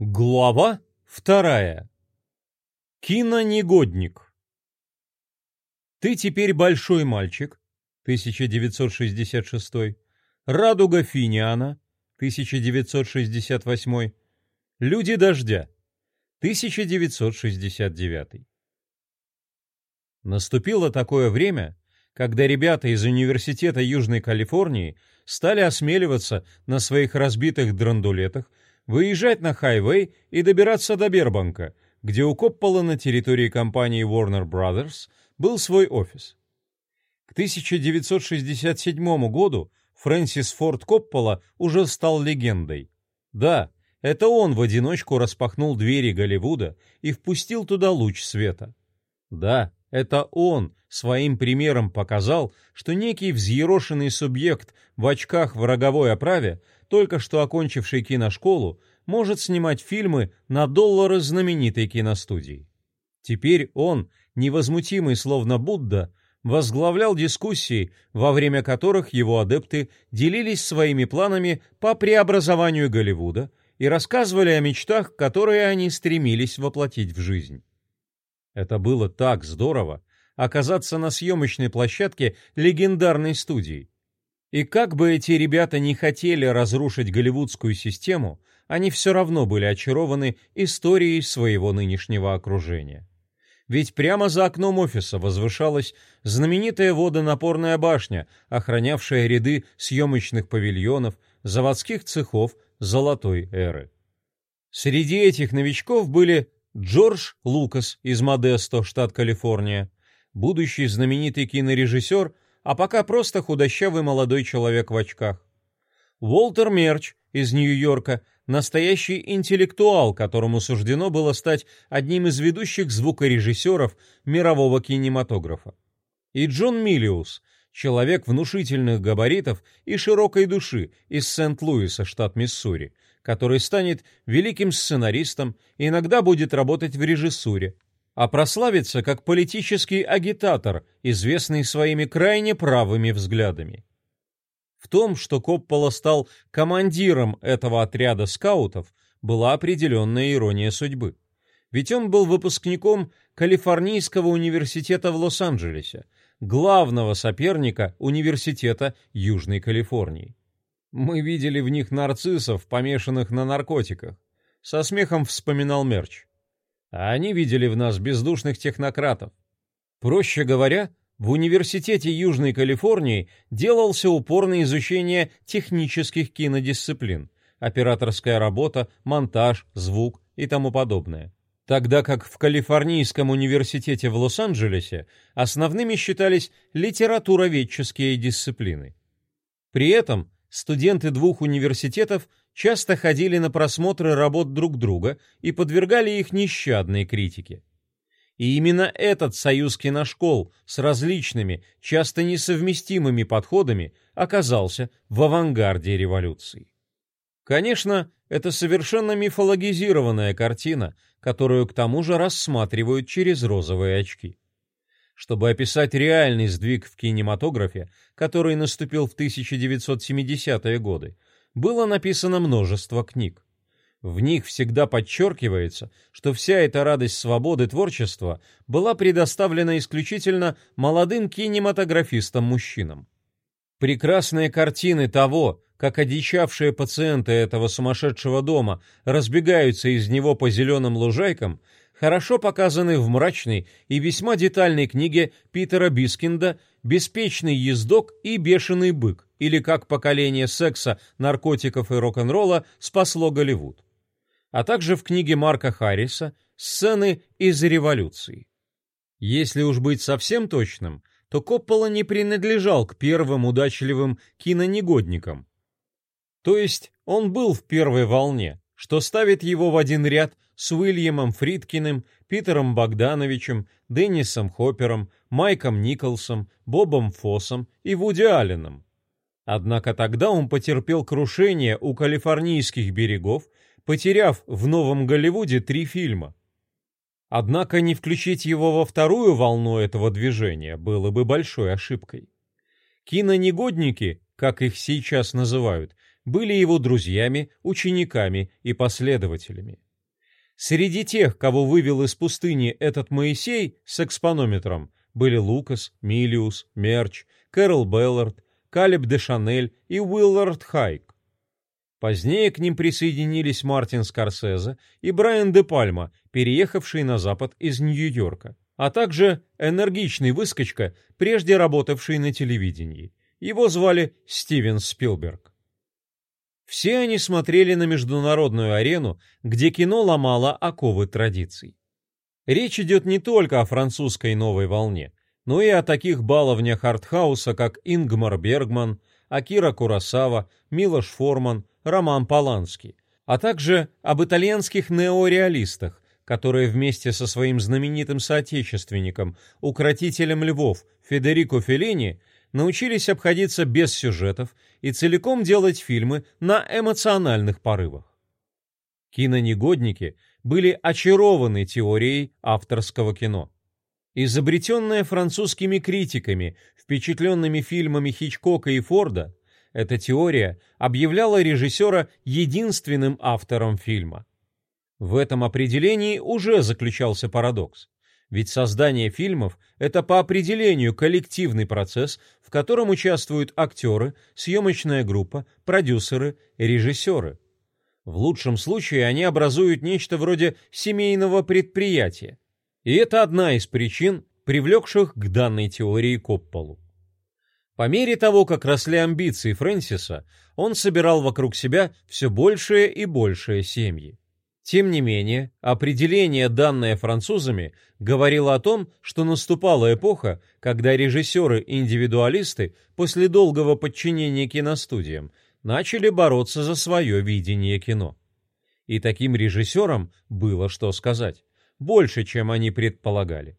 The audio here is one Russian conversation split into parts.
Глава вторая. Кинонегодник. Ты теперь большой мальчик, 1966. Радуга Финиана, 1968. Люди дождя, 1969. Наступило такое время, когда ребята из Университета Южной Калифорнии стали осмеливаться на своих разбитых драндулетах выезжать на хайвей и добираться до Бербанка, где у Коппола на территории компании Warner Brothers был свой офис. К 1967 году Фрэнсис Форд Коппола уже стал легендой. Да, это он в одиночку распахнул двери Голливуда и впустил туда луч света. Да, это он своим примером показал, что некий взъерошенный субъект в очках в роговой оправе только что окончивший киношколу, может снимать фильмы на доллары знаменитой киностудии. Теперь он, невозмутимый словно Будда, возглавлял дискуссии, во время которых его адепты делились своими планами по преобразованию Голливуда и рассказывали о мечтах, которые они стремились воплотить в жизнь. Это было так здорово оказаться на съемочной площадке легендарной студии, и как бы эти ребята не хотели разрушить голливудскую систему, они все равно были очарованы историей своего нынешнего окружения. Ведь прямо за окном офиса возвышалась знаменитая водонапорная башня, охранявшая ряды съемочных павильонов, заводских цехов золотой эры. Среди этих новичков были Джордж Лукас из Модесто, штат Калифорния, будущий знаменитый кинорежиссер а пока просто худощавый молодой человек в очках. Уолтер Мерч из Нью-Йорка, настоящий интеллектуал, которому суждено было стать одним из ведущих звукорежиссеров мирового кинематографа. И Джон Миллиус, человек внушительных габаритов и широкой души из Сент-Луиса, штат Миссури, который станет великим сценаристом и иногда будет работать в режиссуре, а прославится как политический агитатор, известный своими крайне правыми взглядами. В том, что Коппола стал командиром этого отряда скаутов, была определенная ирония судьбы. Ведь он был выпускником Калифорнийского университета в Лос-Анджелесе, главного соперника Университета Южной Калифорнии. Мы видели в них нарциссов, помешанных на наркотиках. Со смехом вспоминал Мерч а они видели в нас бездушных технократов. Проще говоря, в Университете Южной Калифорнии делался упор на изучение технических кинодисциплин, операторская работа, монтаж, звук и тому подобное. Тогда как в Калифорнийском университете в Лос-Анджелесе основными считались литературоведческие дисциплины. При этом студенты двух университетов часто ходили на просмотры работ друг друга и подвергали их нещадной критике. И именно этот союз киношкол с различными, часто несовместимыми подходами оказался в авангарде революции. Конечно, это совершенно мифологизированная картина, которую к тому же рассматривают через розовые очки. Чтобы описать реальный сдвиг в кинематографе, который наступил в 1970-е годы, было написано множество книг. В них всегда подчеркивается, что вся эта радость свободы творчества была предоставлена исключительно молодым кинематографистам-мужчинам. Прекрасные картины того, как одичавшие пациенты этого сумасшедшего дома разбегаются из него по зеленым лужайкам, хорошо показаны в мрачной и весьма детальной книге Питера Бискинда «Беспечный ездок и бешеный бык» или «Как поколение секса, наркотиков и рок-н-ролла спасло Голливуд», а также в книге Марка Харриса «Сцены из революции». Если уж быть совсем точным, то Коппола не принадлежал к первым удачливым киногодникам. То есть он был в первой волне, что ставит его в один ряд с Уильямом Фридкиным, Питером Богдановичем, Деннисом Хоппером, Майком Николсом, Бобом Фоссом и Вуди Алленом. Однако тогда он потерпел крушение у калифорнийских берегов, потеряв в Новом Голливуде три фильма. Однако не включить его во вторую волну этого движения было бы большой ошибкой. Кинонегодники, как их сейчас называют, были его друзьями, учениками и последователями. Среди тех, кого вывел из пустыни этот Моисей с экспонометром, были Лукас, Милиус, Мерч, Кэрол Беллард, Калеб де Шанель и Уиллард Хайк. Позднее к ним присоединились Мартин Скорсезе и Брайан де Пальма, переехавший на запад из Нью-Йорка, а также энергичный выскочка, прежде работавший на телевидении. Его звали Стивен Спилберг. Все они смотрели на международную арену, где кино ломало оковы традиций. Речь идет не только о французской новой волне, но и о таких баловнях артхауса, как Ингмар Бергман, Акира Курасава, Милош Форман, Роман Поланский, а также об итальянских неореалистах, которые вместе со своим знаменитым соотечественником, укротителем львов Федерико Феллини, научились обходиться без сюжетов и целиком делать фильмы на эмоциональных порывах. Кинонегодники были очарованы теорией авторского кино. Изобретенная французскими критиками, впечатленными фильмами Хичкока и Форда, эта теория объявляла режиссера единственным автором фильма. В этом определении уже заключался парадокс. Ведь создание фильмов – это по определению коллективный процесс, в котором участвуют актеры, съемочная группа, продюсеры, режиссеры. В лучшем случае они образуют нечто вроде семейного предприятия. И это одна из причин, привлекших к данной теории Копполу. По мере того, как росли амбиции Фрэнсиса, он собирал вокруг себя все большие и большие семьи. Тем не менее, определение, данное французами, говорило о том, что наступала эпоха, когда режиссеры-индивидуалисты после долгого подчинения киностудиям начали бороться за свое видение кино. И таким режиссерам было что сказать, больше, чем они предполагали.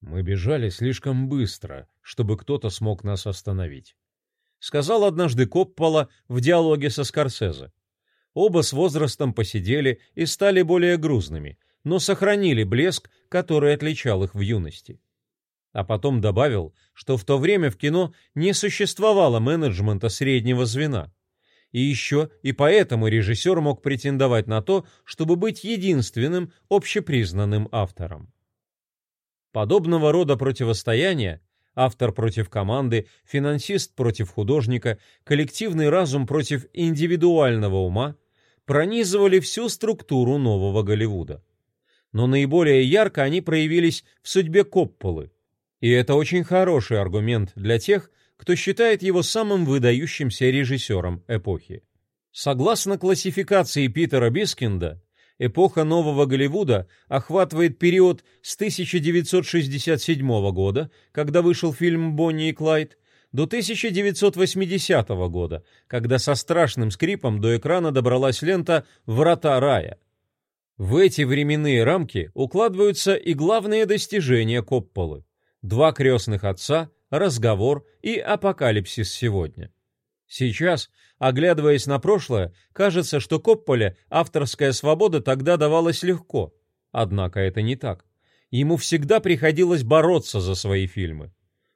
«Мы бежали слишком быстро, чтобы кто-то смог нас остановить», сказал однажды Коппола в диалоге со Скорсезе. Оба с возрастом посидели и стали более грузными, но сохранили блеск, который отличал их в юности. А потом добавил, что в то время в кино не существовало менеджмента среднего звена. И еще и поэтому режиссер мог претендовать на то, чтобы быть единственным общепризнанным автором. Подобного рода противостояния автор против команды, финансист против художника, коллективный разум против индивидуального ума пронизывали всю структуру нового Голливуда. Но наиболее ярко они проявились в судьбе Копполы. И это очень хороший аргумент для тех, кто считает его самым выдающимся режиссером эпохи. Согласно классификации Питера Бискинда, эпоха нового Голливуда охватывает период с 1967 года, когда вышел фильм «Бонни и Клайд», до 1980 года, когда со страшным скрипом до экрана добралась лента «Врата рая». В эти временные рамки укладываются и главные достижения Копполы. Два крестных отца, разговор и апокалипсис сегодня. Сейчас, оглядываясь на прошлое, кажется, что Копполе авторская свобода тогда давалась легко. Однако это не так. Ему всегда приходилось бороться за свои фильмы.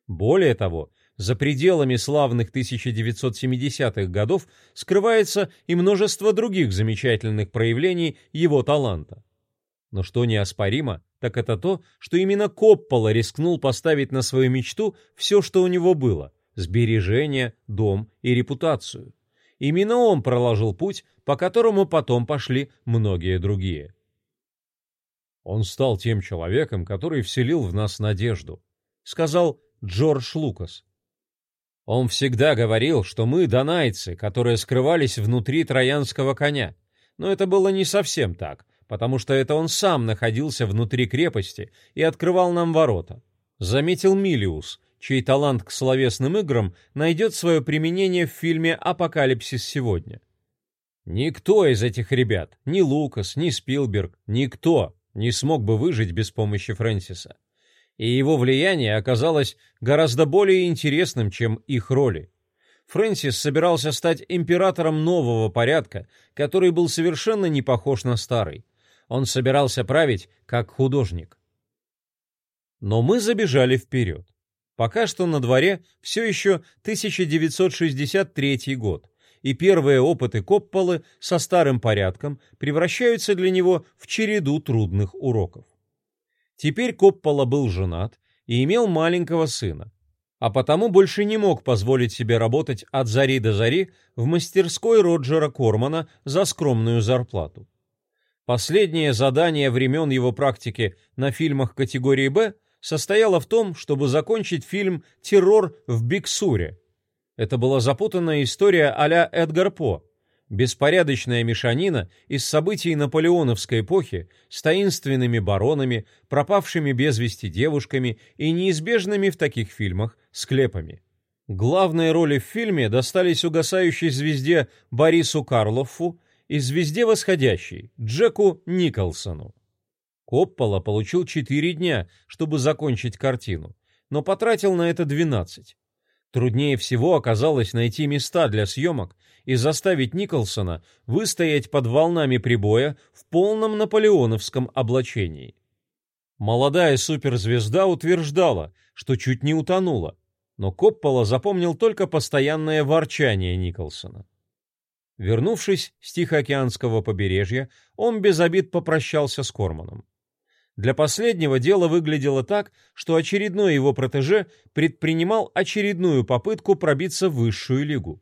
Более того, за пределами славных 1970-х годов скрывается и множество других замечательных проявлений его таланта. Но что неоспоримо, так это то, что именно Коппола рискнул поставить на свою мечту все, что у него было – сбережения, дом и репутацию. Именно он проложил путь, по которому потом пошли многие другие. Он стал тем человеком, который вселил в нас надежду, сказал Джордж Лукас. Он всегда говорил, что мы донайцы, которые скрывались внутри троянского коня. Но это было не совсем так, потому что это он сам находился внутри крепости и открывал нам ворота. Заметил Милиус, чей талант к словесным играм найдет свое применение в фильме «Апокалипсис сегодня». Никто из этих ребят, ни Лукас, ни Спилберг, никто не смог бы выжить без помощи Фрэнсиса. И его влияние оказалось гораздо более интересным, чем их роли. Фрэнсис собирался стать императором нового порядка, который был совершенно не похож на старый. Он собирался править как художник. Но мы забежали вперед. Пока что на дворе все еще 1963 год, и первые опыты Копполы со старым порядком превращаются для него в череду трудных уроков. Теперь Коппола был женат и имел маленького сына, а потому больше не мог позволить себе работать от зари до зари в мастерской Роджера Кормана за скромную зарплату. Последнее задание времен его практики на фильмах категории «Б» состояло в том, чтобы закончить фильм «Террор в Биксуре». Это была запутанная история а-ля Эдгар По, беспорядочная мешанина из событий наполеоновской эпохи с таинственными баронами, пропавшими без вести девушками и неизбежными в таких фильмах склепами. Главные роли в фильме достались угасающей звезде Борису Карлоффу и звезде восходящей Джеку Николсону. Коппола получил 4 дня, чтобы закончить картину, но потратил на это 12. Труднее всего оказалось найти места для съемок и заставить Николсона выстоять под волнами прибоя в полном наполеоновском облачении. Молодая суперзвезда утверждала, что чуть не утонула, но Коппола запомнил только постоянное ворчание Николсона. Вернувшись с Тихоокеанского побережья, он без обид попрощался с Корманом. Для последнего дело выглядело так, что очередной его протеже предпринимал очередную попытку пробиться в высшую лигу.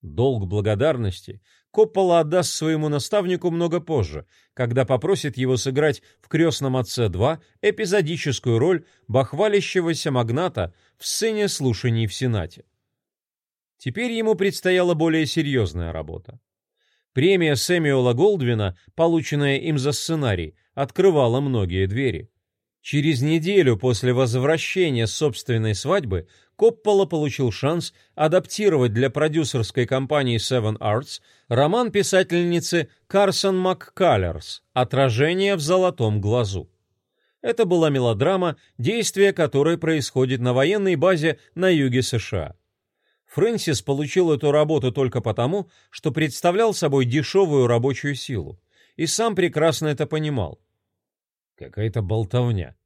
Долг благодарности Коппола отдаст своему наставнику много позже, когда попросит его сыграть в «Крестном отце 2» эпизодическую роль бахвалящегося магната в сцене слушаний в Сенате. Теперь ему предстояла более серьезная работа. Премия Сэмюэла Голдвина, полученная им за сценарий, открывала многие двери. Через неделю после возвращения собственной свадьбы Коппола получил шанс адаптировать для продюсерской компании Seven Arts роман писательницы Карсон МакКаллерс «Отражение в золотом глазу». Это была мелодрама, действие которой происходит на военной базе на юге США. Фрэнсис получил эту работу только потому, что представлял собой дешевую рабочую силу, и сам прекрасно это понимал. Какая-то болтовня.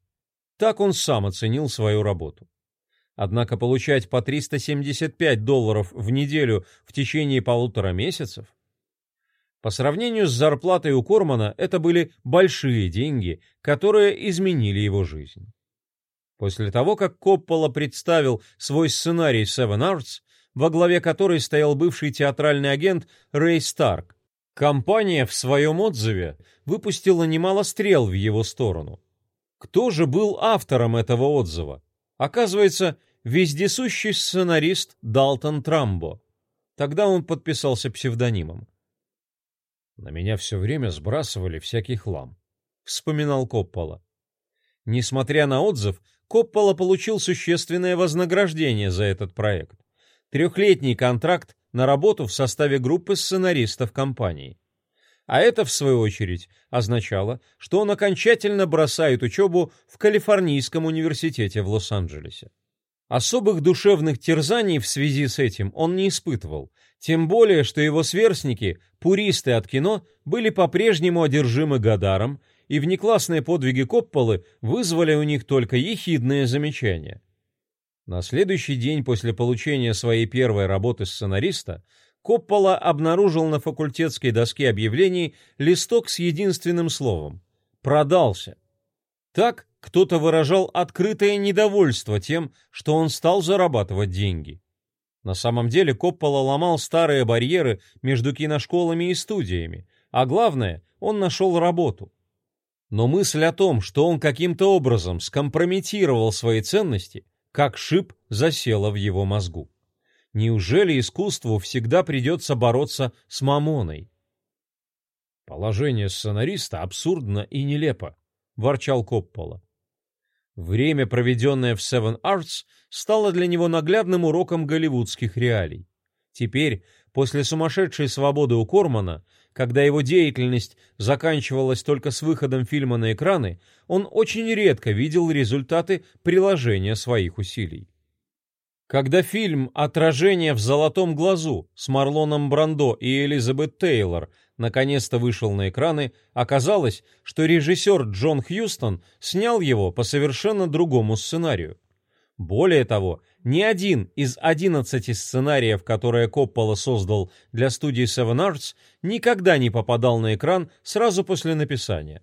Так он сам оценил свою работу. Однако получать по 375 долларов в неделю в течение полутора месяцев? По сравнению с зарплатой у Кормана это были большие деньги, которые изменили его жизнь. После того, как Коппола представил свой сценарий Seven Arts, во главе которой стоял бывший театральный агент Рэй Старк. Компания в своем отзыве выпустила немало стрел в его сторону. Кто же был автором этого отзыва? Оказывается, вездесущий сценарист Далтон Трамбо. Тогда он подписался псевдонимом. «На меня все время сбрасывали всякий хлам», — вспоминал Коппола. Несмотря на отзыв, Коппола получил существенное вознаграждение за этот проект трехлетний контракт на работу в составе группы сценаристов компании. А это, в свою очередь, означало, что он окончательно бросает учебу в Калифорнийском университете в Лос-Анджелесе. Особых душевных терзаний в связи с этим он не испытывал, тем более, что его сверстники, пуристы от кино, были по-прежнему одержимы Гадаром, и внеклассные подвиги Копполы вызвали у них только ехидные замечания – на следующий день после получения своей первой работы сценариста Коппола обнаружил на факультетской доске объявлений листок с единственным словом «Продался». Так кто-то выражал открытое недовольство тем, что он стал зарабатывать деньги. На самом деле Коппола ломал старые барьеры между киношколами и студиями, а главное, он нашел работу. Но мысль о том, что он каким-то образом скомпрометировал свои ценности, как шип засела в его мозгу. Неужели искусству всегда придется бороться с мамоной? Положение сценариста абсурдно и нелепо, ворчал Коппола. Время, проведенное в Seven Arts, стало для него наглядным уроком голливудских реалий. Теперь, после сумасшедшей свободы у Кормана, когда его деятельность заканчивалась только с выходом фильма на экраны, он очень редко видел результаты приложения своих усилий. Когда фильм «Отражение в золотом глазу» с Марлоном Брандо и Элизабет Тейлор наконец-то вышел на экраны, оказалось, что режиссер Джон Хьюстон снял его по совершенно другому сценарию. Более того, ни один из 11 сценариев, которые Коппола создал для студии Seven Arts, никогда не попадал на экран сразу после написания.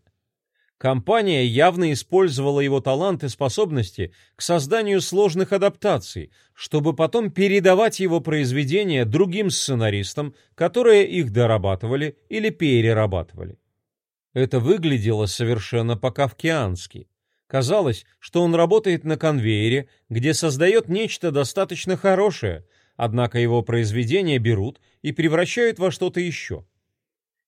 Компания явно использовала его талант и способности к созданию сложных адаптаций, чтобы потом передавать его произведения другим сценаристам, которые их дорабатывали или перерабатывали. Это выглядело совершенно по-кавкиански. Казалось, что он работает на конвейере, где создает нечто достаточно хорошее, однако его произведения берут и превращают во что-то еще.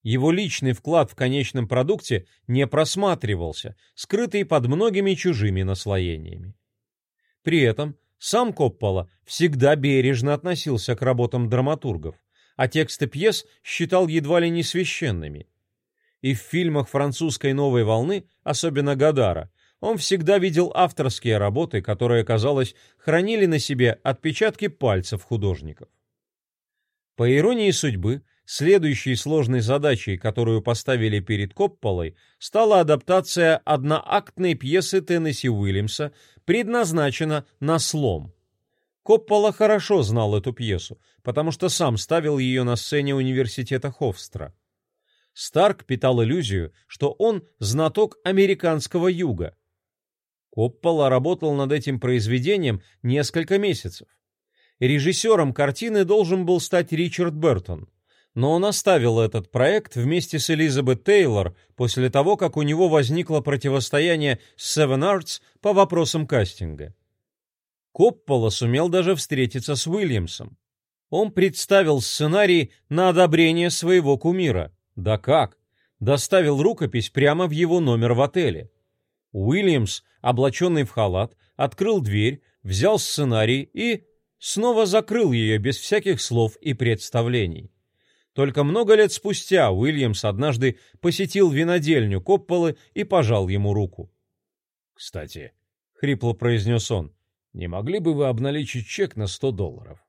Его личный вклад в конечном продукте не просматривался, скрытый под многими чужими наслоениями. При этом сам Коппола всегда бережно относился к работам драматургов, а тексты пьес считал едва ли не священными. И в фильмах французской новой волны, особенно Гадара, он всегда видел авторские работы, которые, казалось, хранили на себе отпечатки пальцев художников. По иронии судьбы, Следующей сложной задачей, которую поставили перед Копполой, стала адаптация одноактной пьесы Теннесси Уильямса, предназначена на слом. Коппола хорошо знал эту пьесу, потому что сам ставил ее на сцене университета Хофстра. Старк питал иллюзию, что он знаток американского юга. Коппола работал над этим произведением несколько месяцев. Режиссером картины должен был стать Ричард Бертон – но он оставил этот проект вместе с Элизабет Тейлор после того, как у него возникло противостояние с Seven Arts по вопросам кастинга. Коппола сумел даже встретиться с Уильямсом. Он представил сценарий на одобрение своего кумира. Да как? Доставил рукопись прямо в его номер в отеле. Уильямс, облаченный в халат, открыл дверь, взял сценарий и снова закрыл ее без всяких слов и представлений. Только много лет спустя Уильямс однажды посетил винодельню Копполы и пожал ему руку. «Кстати», — хрипло произнес он, — «не могли бы вы обналичить чек на сто долларов?»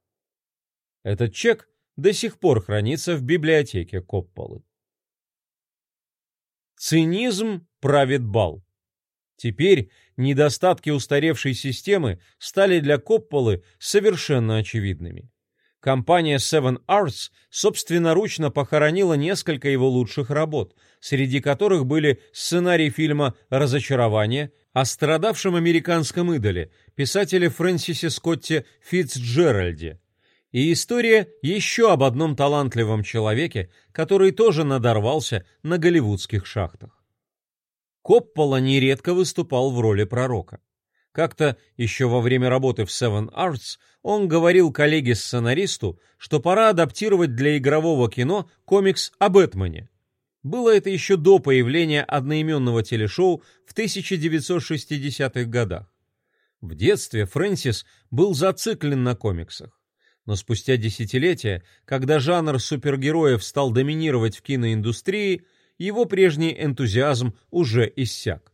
Этот чек до сих пор хранится в библиотеке Копполы. Цинизм правит бал. Теперь недостатки устаревшей системы стали для Копполы совершенно очевидными компания Seven Arts собственноручно похоронила несколько его лучших работ, среди которых были сценарий фильма «Разочарование» о страдавшем американском идоле, писателе Фрэнсисе Скотте Фитцджеральде, и история еще об одном талантливом человеке, который тоже надорвался на голливудских шахтах. Коппола нередко выступал в роли пророка. Как-то еще во время работы в Seven Arts он говорил коллеге-сценаристу, что пора адаптировать для игрового кино комикс о Бэтмене. Было это еще до появления одноименного телешоу в 1960-х годах. В детстве Фрэнсис был зациклен на комиксах. Но спустя десятилетия, когда жанр супергероев стал доминировать в киноиндустрии, его прежний энтузиазм уже иссяк.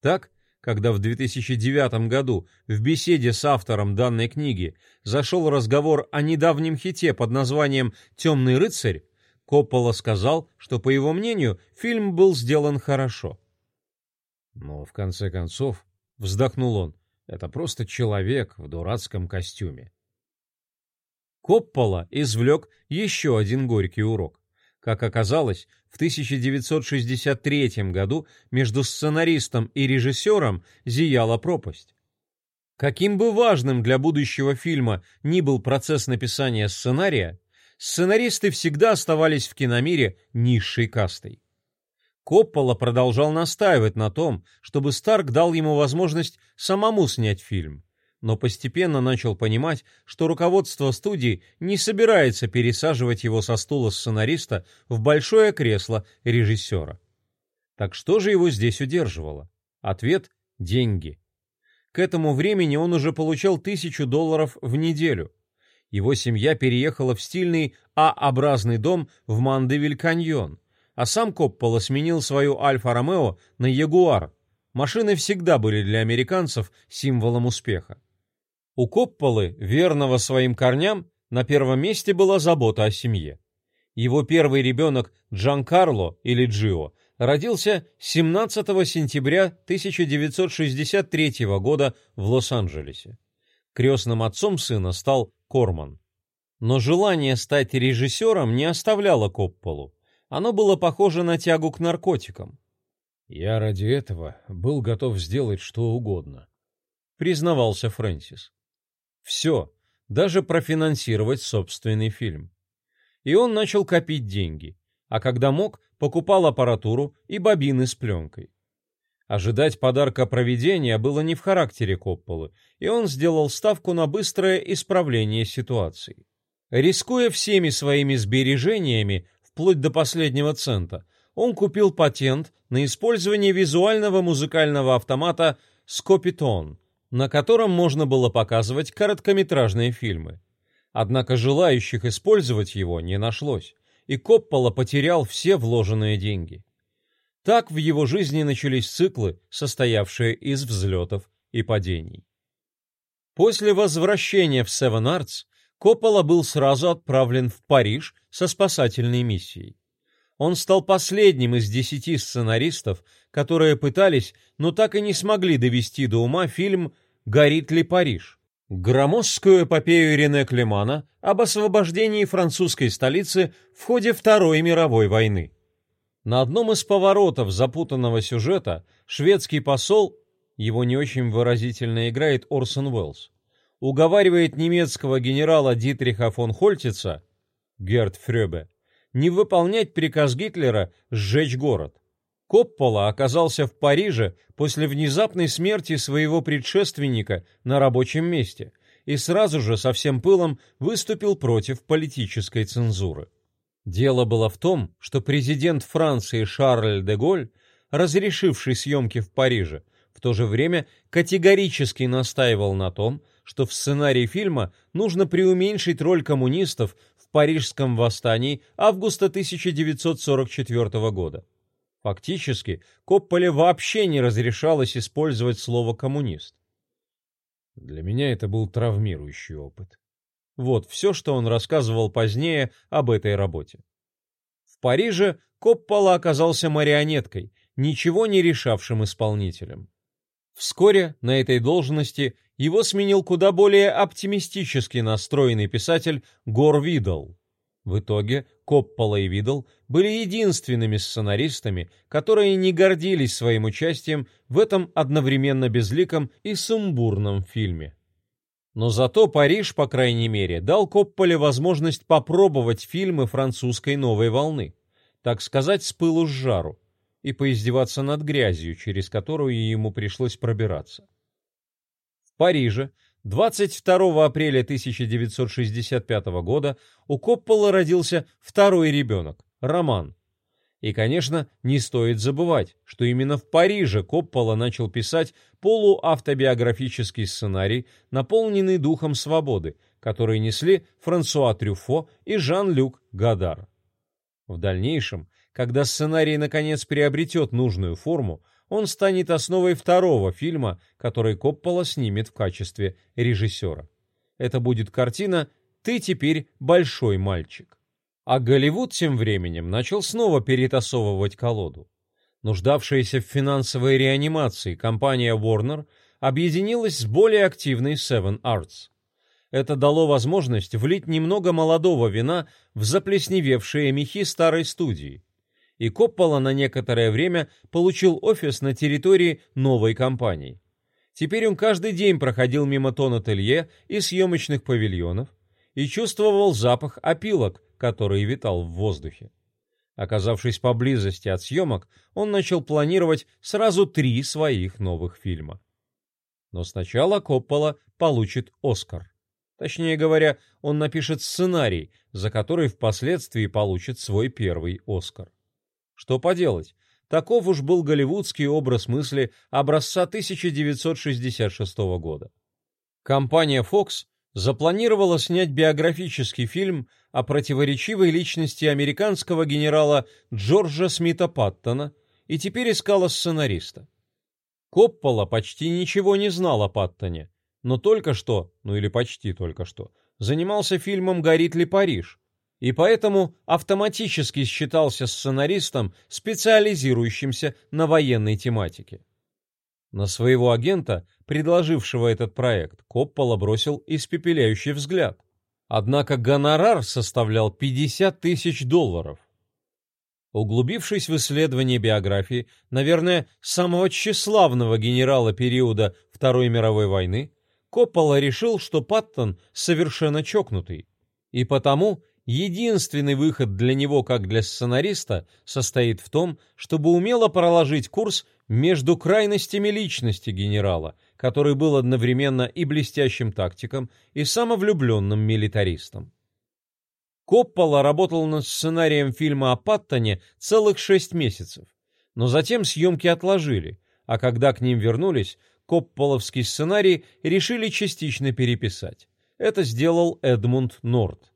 Так, когда в 2009 году в беседе с автором данной книги зашел разговор о недавнем хите под названием «Темный рыцарь», Коппола сказал, что, по его мнению, фильм был сделан хорошо. Но, в конце концов, вздохнул он, это просто человек в дурацком костюме. Коппола извлек еще один горький урок. Как оказалось, в 1963 году между сценаристом и режиссером зияла пропасть. Каким бы важным для будущего фильма ни был процесс написания сценария, сценаристы всегда оставались в киномире низшей кастой. Коппола продолжал настаивать на том, чтобы Старк дал ему возможность самому снять фильм но постепенно начал понимать, что руководство студии не собирается пересаживать его со стула сценариста в большое кресло режиссера. Так что же его здесь удерживало? Ответ – деньги. К этому времени он уже получал тысячу долларов в неделю. Его семья переехала в стильный А-образный дом в Мандевиль-каньон, а сам Коппола сменил свою Альфа-Ромео на Ягуар. Машины всегда были для американцев символом успеха. У Копполы, верного своим корням, на первом месте была забота о семье. Его первый ребенок Джан Карло или Джио родился 17 сентября 1963 года в Лос-Анджелесе. Крестным отцом сына стал Корман. Но желание стать режиссером не оставляло Копполу. Оно было похоже на тягу к наркотикам. «Я ради этого был готов сделать что угодно», — признавался Фрэнсис. «Все, даже профинансировать собственный фильм». И он начал копить деньги, а когда мог, покупал аппаратуру и бобины с пленкой. Ожидать подарка проведения было не в характере Копполы, и он сделал ставку на быстрое исправление ситуации. Рискуя всеми своими сбережениями, вплоть до последнего цента, он купил патент на использование визуального музыкального автомата «Скопитон», на котором можно было показывать короткометражные фильмы. Однако желающих использовать его не нашлось, и Коппола потерял все вложенные деньги. Так в его жизни начались циклы, состоявшие из взлетов и падений. После возвращения в Seven Arts Коппола был сразу отправлен в Париж со спасательной миссией. Он стал последним из десяти сценаристов, которые пытались, но так и не смогли довести до ума фильм «Горит ли Париж?», громоздкую эпопею Рене Клемана об освобождении французской столицы в ходе Второй мировой войны. На одном из поворотов запутанного сюжета шведский посол, его не очень выразительно играет Орсон Уэллс, уговаривает немецкого генерала Дитриха фон Хольтица, Герд Фрёбе, не выполнять приказ Гитлера сжечь город. Коппола оказался в Париже после внезапной смерти своего предшественника на рабочем месте и сразу же со всем пылом выступил против политической цензуры. Дело было в том, что президент Франции Шарль де Голь, разрешивший съемки в Париже, в то же время категорически настаивал на том, что в сценарии фильма нужно преуменьшить роль коммунистов Парижском восстании августа 1944 года. Фактически, Копполе вообще не разрешалось использовать слово «коммунист». Для меня это был травмирующий опыт. Вот все, что он рассказывал позднее об этой работе. В Париже Коппола оказался марионеткой, ничего не решавшим исполнителем. Вскоре на этой должности его сменил куда более оптимистически настроенный писатель Гор Видл. В итоге Коппола и Видл были единственными сценаристами, которые не гордились своим участием в этом одновременно безликом и сумбурном фильме. Но зато Париж, по крайней мере, дал Копполе возможность попробовать фильмы французской новой волны, так сказать, с пылу с жару, и поиздеваться над грязью, через которую ему пришлось пробираться. Париже 22 апреля 1965 года у Коппола родился второй ребенок, Роман. И, конечно, не стоит забывать, что именно в Париже Коппола начал писать полуавтобиографический сценарий, наполненный духом свободы, который несли Франсуа Трюфо и Жан-Люк Гадар. В дальнейшем, когда сценарий наконец приобретет нужную форму, он станет основой второго фильма, который Коппола снимет в качестве режиссера. Это будет картина «Ты теперь большой мальчик». А Голливуд тем временем начал снова перетасовывать колоду. Нуждавшаяся в финансовой реанимации компания Warner объединилась с более активной Seven Arts. Это дало возможность влить немного молодого вина в заплесневевшие мехи старой студии – и Коппола на некоторое время получил офис на территории новой компании. Теперь он каждый день проходил мимо тон-ателье и съемочных павильонов и чувствовал запах опилок, который витал в воздухе. Оказавшись поблизости от съемок, он начал планировать сразу три своих новых фильма. Но сначала Коппола получит Оскар. Точнее говоря, он напишет сценарий, за который впоследствии получит свой первый Оскар. Что поделать? Таков уж был голливудский образ мысли образца 1966 года. Компания Fox запланировала снять биографический фильм о противоречивой личности американского генерала Джорджа Смита Паттона и теперь искала сценариста. Коппола почти ничего не знал о Паттоне, но только что, ну или почти только что, занимался фильмом «Горит ли Париж», и поэтому автоматически считался сценаристом, специализирующимся на военной тематике. На своего агента, предложившего этот проект, Коппола бросил испепеляющий взгляд. Однако гонорар составлял 50 тысяч долларов. Углубившись в исследование биографии, наверное, самого тщеславного генерала периода Второй мировой войны, Коппола решил, что Паттон совершенно чокнутый, и потому единственный выход для него, как для сценариста, состоит в том, чтобы умело проложить курс между крайностями личности генерала, который был одновременно и блестящим тактиком, и самовлюбленным милитаристом. Коппола работал над сценарием фильма о Паттоне целых шесть месяцев, но затем съемки отложили, а когда к ним вернулись, Копполовский сценарий решили частично переписать. Это сделал Эдмунд Норт.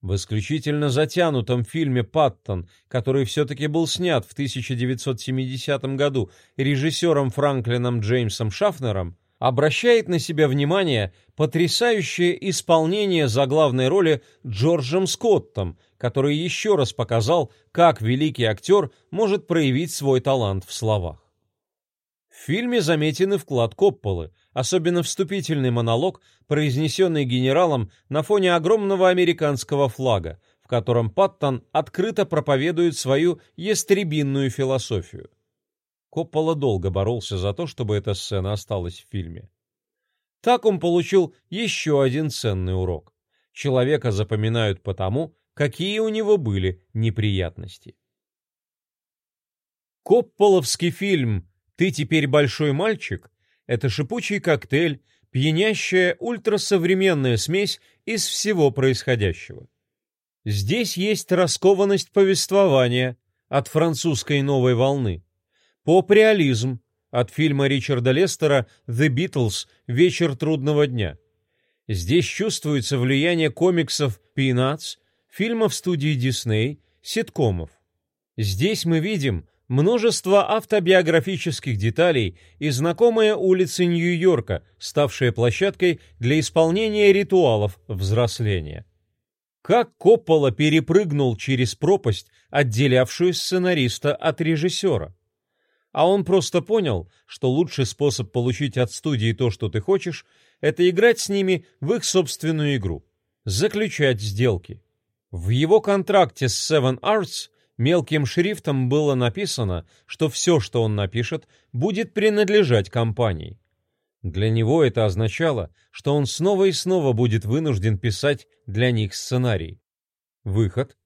В исключительно затянутом фильме «Паттон», который все-таки был снят в 1970 году режиссером Франклином Джеймсом Шафнером, обращает на себя внимание потрясающее исполнение заглавной роли Джорджем Скоттом, который еще раз показал, как великий актер может проявить свой талант в словах. В фильме заметен и вклад Копполы, особенно вступительный монолог, произнесенный генералом на фоне огромного американского флага, в котором Паттон открыто проповедует свою ястребинную философию. Коппола долго боролся за то, чтобы эта сцена осталась в фильме. Так он получил еще один ценный урок. Человека запоминают потому, какие у него были неприятности. Копполовский фильм «Ты теперь большой мальчик» — это шипучий коктейль, пьянящая ультрасовременная смесь из всего происходящего. Здесь есть раскованность повествования от французской новой волны, поп-реализм от фильма Ричарда Лестера «The Beatles. Вечер трудного дня». Здесь чувствуется влияние комиксов «Peanuts», фильмов студии Дисней, ситкомов. Здесь мы видим множество автобиографических деталей и знакомые улицы Нью-Йорка, ставшие площадкой для исполнения ритуалов взросления. Как Коппола перепрыгнул через пропасть, отделявшую сценариста от режиссера а он просто понял, что лучший способ получить от студии то, что ты хочешь, это играть с ними в их собственную игру, заключать сделки. В его контракте с Seven Arts мелким шрифтом было написано, что все, что он напишет, будет принадлежать компании. Для него это означало, что он снова и снова будет вынужден писать для них сценарий. Выход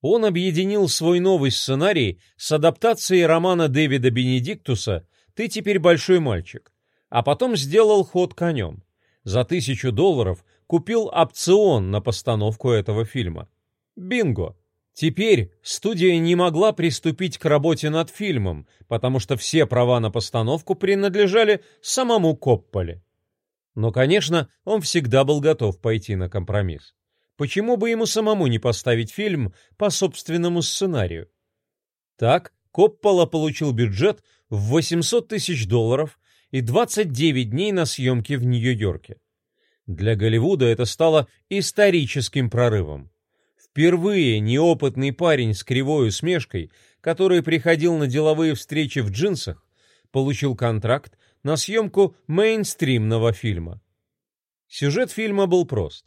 он объединил свой новый сценарий с адаптацией романа Дэвида Бенедиктуса «Ты теперь большой мальчик», а потом сделал ход конем. За тысячу долларов купил опцион на постановку этого фильма. Бинго! Теперь студия не могла приступить к работе над фильмом, потому что все права на постановку принадлежали самому Копполе. Но, конечно, он всегда был готов пойти на компромисс. Почему бы ему самому не поставить фильм по собственному сценарию? Так, Коппола получил бюджет в 800 тысяч долларов и 29 дней на съемки в Нью-Йорке. Для Голливуда это стало историческим прорывом. Впервые неопытный парень с кривой усмешкой, который приходил на деловые встречи в джинсах, получил контракт на съемку мейнстримного фильма. Сюжет фильма был прост.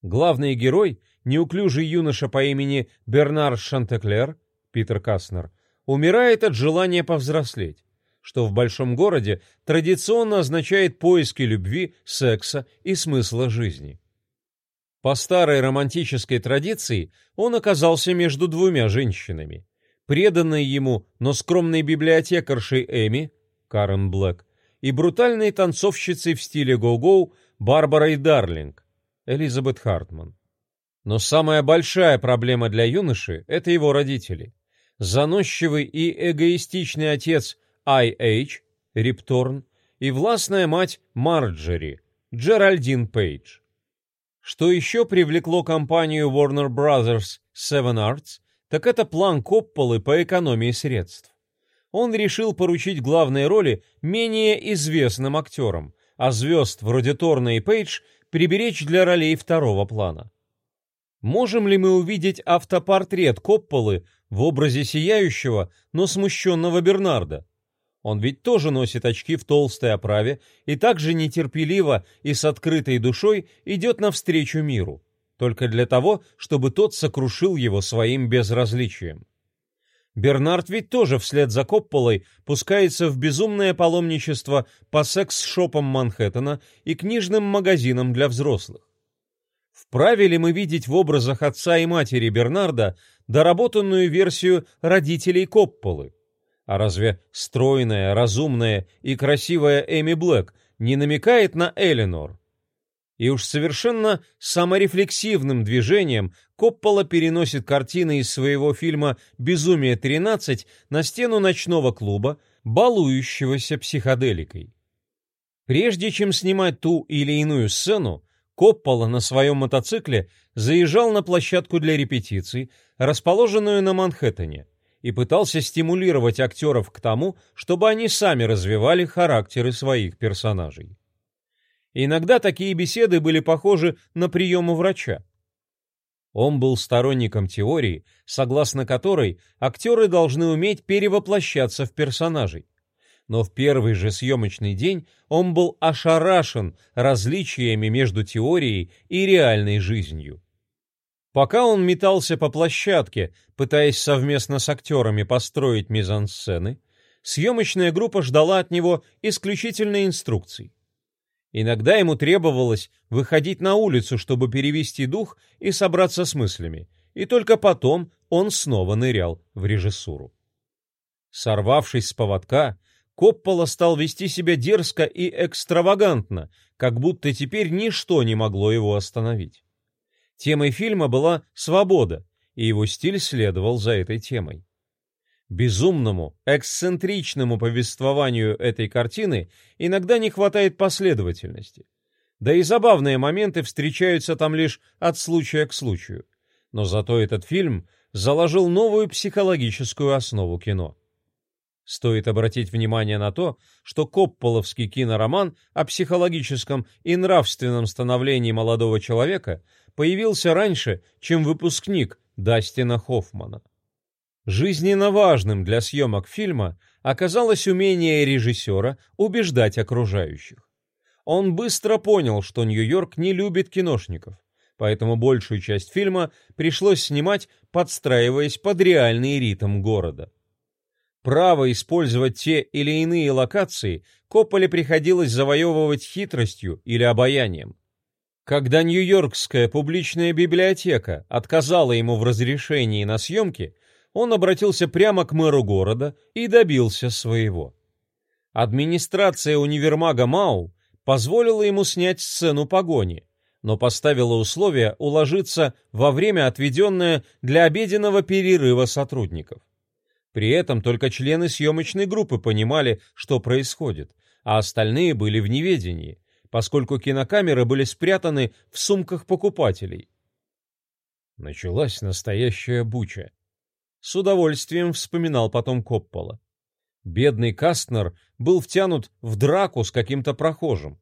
Главный герой, неуклюжий юноша по имени Бернар Шантеклер, Питер Каснер, умирает от желания повзрослеть, что в большом городе традиционно означает поиски любви, секса и смысла жизни. По старой романтической традиции он оказался между двумя женщинами. Преданной ему, но скромной библиотекаршей Эми, Карен Блэк, и брутальной танцовщицей в стиле го-гоу Барбарой Дарлинг, Элизабет Хартман. Но самая большая проблема для юноши – это его родители. Заносчивый и эгоистичный отец I.H. Рипторн и властная мать Марджери, Джеральдин Пейдж. Что еще привлекло компанию Warner Brothers Seven Arts, так это план Копполы по экономии средств. Он решил поручить главные роли менее известным актерам, а звезд вроде Торна и Пейдж приберечь для ролей второго плана. Можем ли мы увидеть автопортрет Копполы в образе сияющего, но смущенного Бернарда? Он ведь тоже носит очки в толстой оправе и также нетерпеливо и с открытой душой идет навстречу миру, только для того, чтобы тот сокрушил его своим безразличием. Бернард ведь тоже вслед за Копполой пускается в безумное паломничество по секс-шопам Манхэттена и книжным магазинам для взрослых. Вправе ли мы видеть в образах отца и матери Бернарда доработанную версию родителей Копполы? А разве стройная, разумная и красивая Эми Блэк не намекает на Эленор? И уж совершенно саморефлексивным движением Коппола переносит картины из своего фильма «Безумие 13» на стену ночного клуба, балующегося психоделикой. Прежде чем снимать ту или иную сцену, Коппола на своем мотоцикле заезжал на площадку для репетиций, расположенную на Манхэттене, и пытался стимулировать актеров к тому, чтобы они сами развивали характеры своих персонажей. Иногда такие беседы были похожи на прием у врача. Он был сторонником теории, согласно которой актеры должны уметь перевоплощаться в персонажей. Но в первый же съемочный день он был ошарашен различиями между теорией и реальной жизнью. Пока он метался по площадке, пытаясь совместно с актерами построить мизансцены, съемочная группа ждала от него исключительно инструкций. Иногда ему требовалось выходить на улицу, чтобы перевести дух и собраться с мыслями, и только потом он снова нырял в режиссуру. Сорвавшись с поводка, Коппола стал вести себя дерзко и экстравагантно, как будто теперь ничто не могло его остановить. Темой фильма была свобода, и его стиль следовал за этой темой. Безумному, эксцентричному повествованию этой картины иногда не хватает последовательности. Да и забавные моменты встречаются там лишь от случая к случаю. Но зато этот фильм заложил новую психологическую основу кино. Стоит обратить внимание на то, что Копполовский кинороман о психологическом и нравственном становлении молодого человека появился раньше, чем выпускник Дастина Хоффмана. Жизненно важным для съемок фильма оказалось умение режиссера убеждать окружающих. Он быстро понял, что Нью-Йорк не любит киношников, поэтому большую часть фильма пришлось снимать, подстраиваясь под реальный ритм города. Право использовать те или иные локации Копполе приходилось завоевывать хитростью или обаянием. Когда Нью-Йоркская публичная библиотека отказала ему в разрешении на съемки, он обратился прямо к мэру города и добился своего. Администрация универмага Мау позволила ему снять сцену погони, но поставила условие уложиться во время, отведенное для обеденного перерыва сотрудников. При этом только члены съемочной группы понимали, что происходит, а остальные были в неведении, поскольку кинокамеры были спрятаны в сумках покупателей. Началась настоящая буча. С удовольствием вспоминал потом Коппола. Бедный Кастнер был втянут в драку с каким-то прохожим.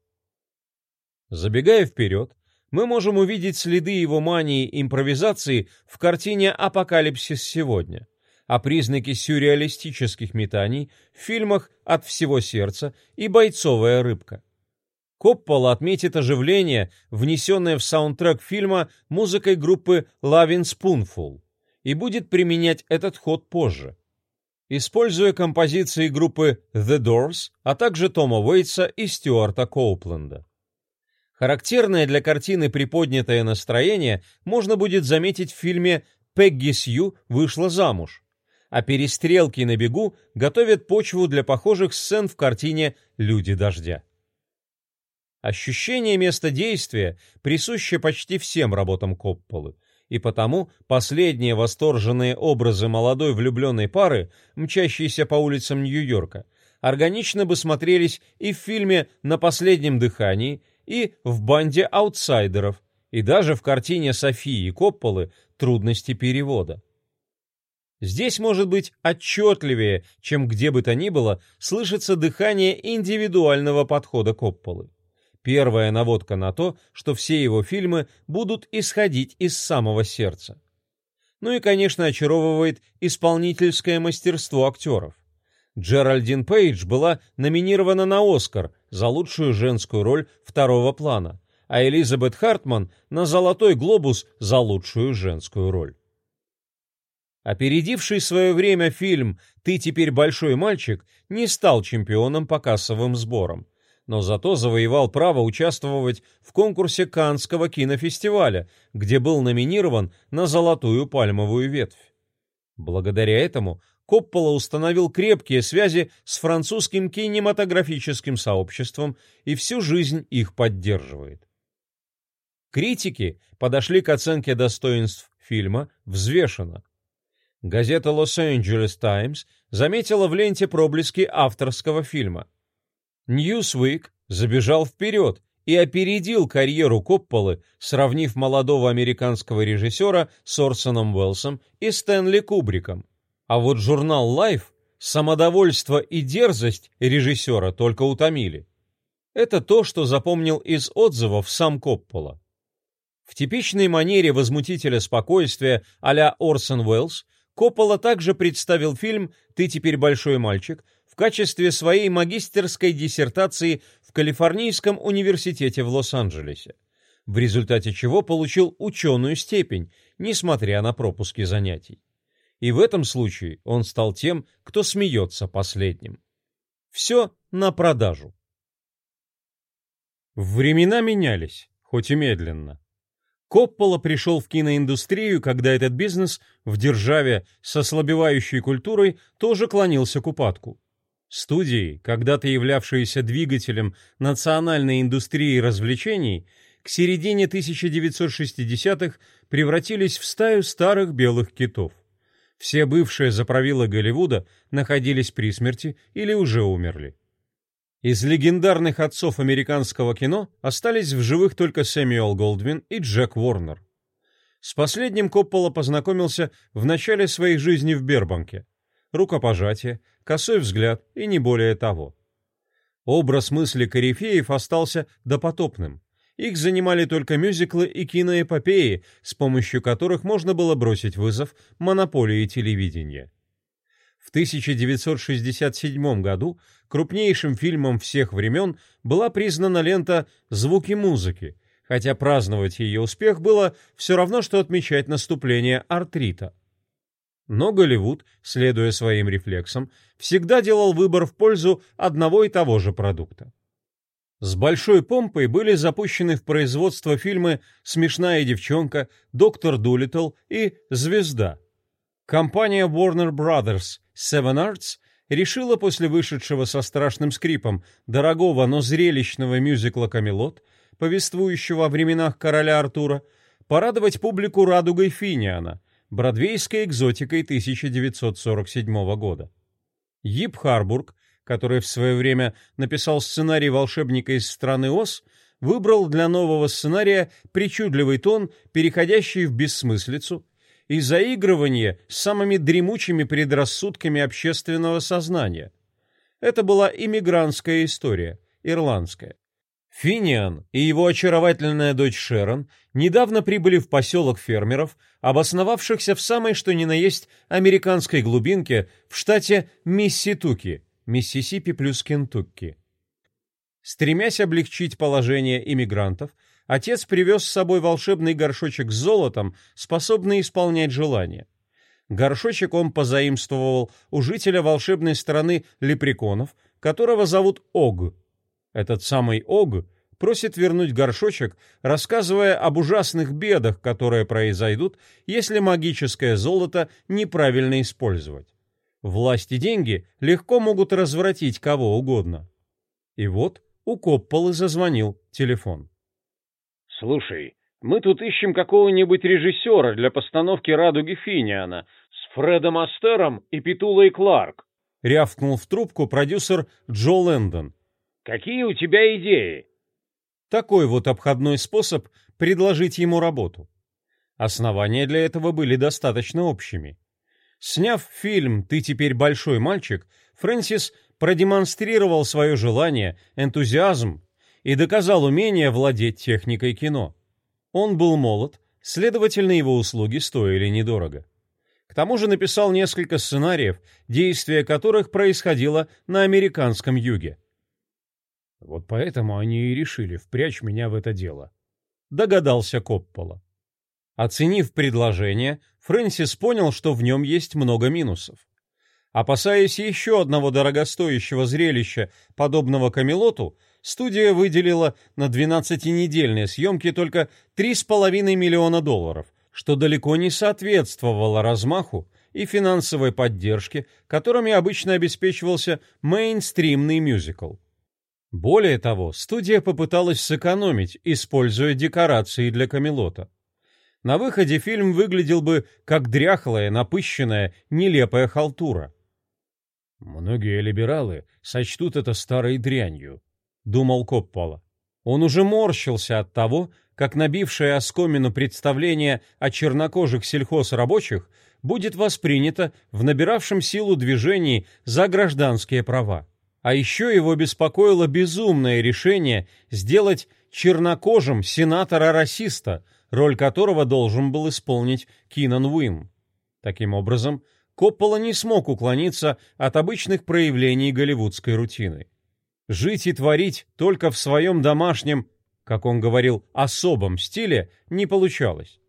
Забегая вперед, мы можем увидеть следы его мании импровизации в картине «Апокалипсис сегодня», а признаки сюрреалистических метаний в фильмах «От всего сердца» и «Бойцовая рыбка». Коппола отметит оживление, внесенное в саундтрек фильма музыкой группы Lovin' Spoonful и будет применять этот ход позже. Используя композиции группы The Doors, а также Тома Уэйтса и Стюарта Коупленда. Характерное для картины приподнятое настроение можно будет заметить в фильме «Пегги Сью вышла замуж», а перестрелки на бегу готовят почву для похожих сцен в картине «Люди дождя». Ощущение места действия присуще почти всем работам Копполы – и потому последние восторженные образы молодой влюбленной пары, мчащиеся по улицам Нью-Йорка, органично бы смотрелись и в фильме «На последнем дыхании», и в «Банде аутсайдеров», и даже в картине Софии Копполы «Трудности перевода». Здесь, может быть, отчетливее, чем где бы то ни было, слышится дыхание индивидуального подхода Копполы. Первая наводка на то, что все его фильмы будут исходить из самого сердца. Ну и, конечно, очаровывает исполнительское мастерство актеров. Джеральдин Пейдж была номинирована на «Оскар» за лучшую женскую роль второго плана, а Элизабет Хартман на «Золотой глобус» за лучшую женскую роль. Опередивший свое время фильм «Ты теперь большой мальчик» не стал чемпионом по кассовым сборам, но зато завоевал право участвовать в конкурсе Каннского кинофестиваля, где был номинирован на «Золотую пальмовую ветвь». Благодаря этому Коппола установил крепкие связи с французским кинематографическим сообществом и всю жизнь их поддерживает. Критики подошли к оценке достоинств фильма взвешенно. Газета Los Angeles Times заметила в ленте проблески авторского фильма. Newsweek забежал вперед и опередил карьеру Копполы, сравнив молодого американского режиссера с Орсоном Уэллсом и Стэнли Кубриком. А вот журнал Life самодовольство и дерзость режиссера только утомили. Это то, что запомнил из отзывов сам Коппола. В типичной манере возмутителя спокойствия а-ля Орсон Уэллс Коппола также представил фильм «Ты теперь большой мальчик» в качестве своей магистерской диссертации в Калифорнийском университете в Лос-Анджелесе, в результате чего получил ученую степень, несмотря на пропуски занятий и в этом случае он стал тем, кто смеется последним. Все на продажу. Времена менялись, хоть и медленно. Коппола пришел в киноиндустрию, когда этот бизнес в державе с ослабевающей культурой тоже клонился к упадку. Студии, когда-то являвшиеся двигателем национальной индустрии развлечений, к середине 1960-х превратились в стаю старых белых китов. Все бывшие заправилы Голливуда находились при смерти или уже умерли. Из легендарных отцов американского кино остались в живых только Сэмюэл Голдвин и Джек Уорнер. С последним Коппола познакомился в начале своей жизни в Бербанке. Рукопожатие, косой взгляд и не более того. Образ мысли корифеев остался допотопным. Их занимали только мюзиклы и киноэпопеи, с помощью которых можно было бросить вызов монополии телевидения. В 1967 году крупнейшим фильмом всех времен была признана лента «Звуки музыки», хотя праздновать ее успех было все равно, что отмечать наступление артрита. Но Голливуд, следуя своим рефлексам, всегда делал выбор в пользу одного и того же продукта. С большой помпой были запущены в производство фильмы «Смешная девчонка», «Доктор Дулиттл» и «Звезда». Компания Warner Brothers Seven Arts решила после вышедшего со страшным скрипом дорогого, но зрелищного мюзикла «Камелот», повествующего о временах короля Артура, порадовать публику радугой Финиана, бродвейской экзотикой 1947 года. Ип Харбург который в свое время написал сценарий волшебника из страны Оз, выбрал для нового сценария причудливый тон, переходящий в бессмыслицу, и заигрывание с самыми дремучими предрассудками общественного сознания. Это была иммигрантская история, ирландская. Финиан и его очаровательная дочь Шерон недавно прибыли в поселок фермеров, обосновавшихся в самой что ни на есть американской глубинке в штате Мисситуки – Миссисипи плюс Кентукки. Стремясь облегчить положение иммигрантов, отец привез с собой волшебный горшочек с золотом, способный исполнять желания. Горшочек он позаимствовал у жителя волшебной страны лепреконов, которого зовут Ог. Этот самый Ог просит вернуть горшочек, рассказывая об ужасных бедах, которые произойдут, если магическое золото неправильно использовать. Власть и деньги легко могут развратить кого угодно. И вот у Копполы зазвонил телефон. «Слушай, мы тут ищем какого-нибудь режиссера для постановки «Радуги Финиана» с Фредом Астером и Петулой Кларк», — рявкнул в трубку продюсер Джо Лэндон. «Какие у тебя идеи?» Такой вот обходной способ предложить ему работу. Основания для этого были достаточно общими. Сняв фильм «Ты теперь большой мальчик», Фрэнсис продемонстрировал свое желание, энтузиазм и доказал умение владеть техникой кино. Он был молод, следовательно, его услуги стоили недорого. К тому же написал несколько сценариев, действие которых происходило на американском юге. Вот поэтому они и решили впрячь меня в это дело. Догадался Коппола. Оценив предложение, Фрэнсис понял, что в нем есть много минусов. Опасаясь еще одного дорогостоящего зрелища, подобного Камелоту, студия выделила на 12-недельные съемки только 3,5 миллиона долларов, что далеко не соответствовало размаху и финансовой поддержке, которыми обычно обеспечивался мейнстримный мюзикл. Более того, студия попыталась сэкономить, используя декорации для Камелота. На выходе фильм выглядел бы как дряхлая, напыщенная, нелепая халтура. «Многие либералы сочтут это старой дрянью», — думал Коппола. Он уже морщился от того, как набившее оскомину представление о чернокожих сельхозрабочих будет воспринято в набиравшем силу движении за гражданские права. А еще его беспокоило безумное решение сделать чернокожим сенатора-расиста, роль которого должен был исполнить Кинан Уин. Таким образом, Коппола не смог уклониться от обычных проявлений голливудской рутины. Жить и творить только в своем домашнем, как он говорил, особом стиле не получалось.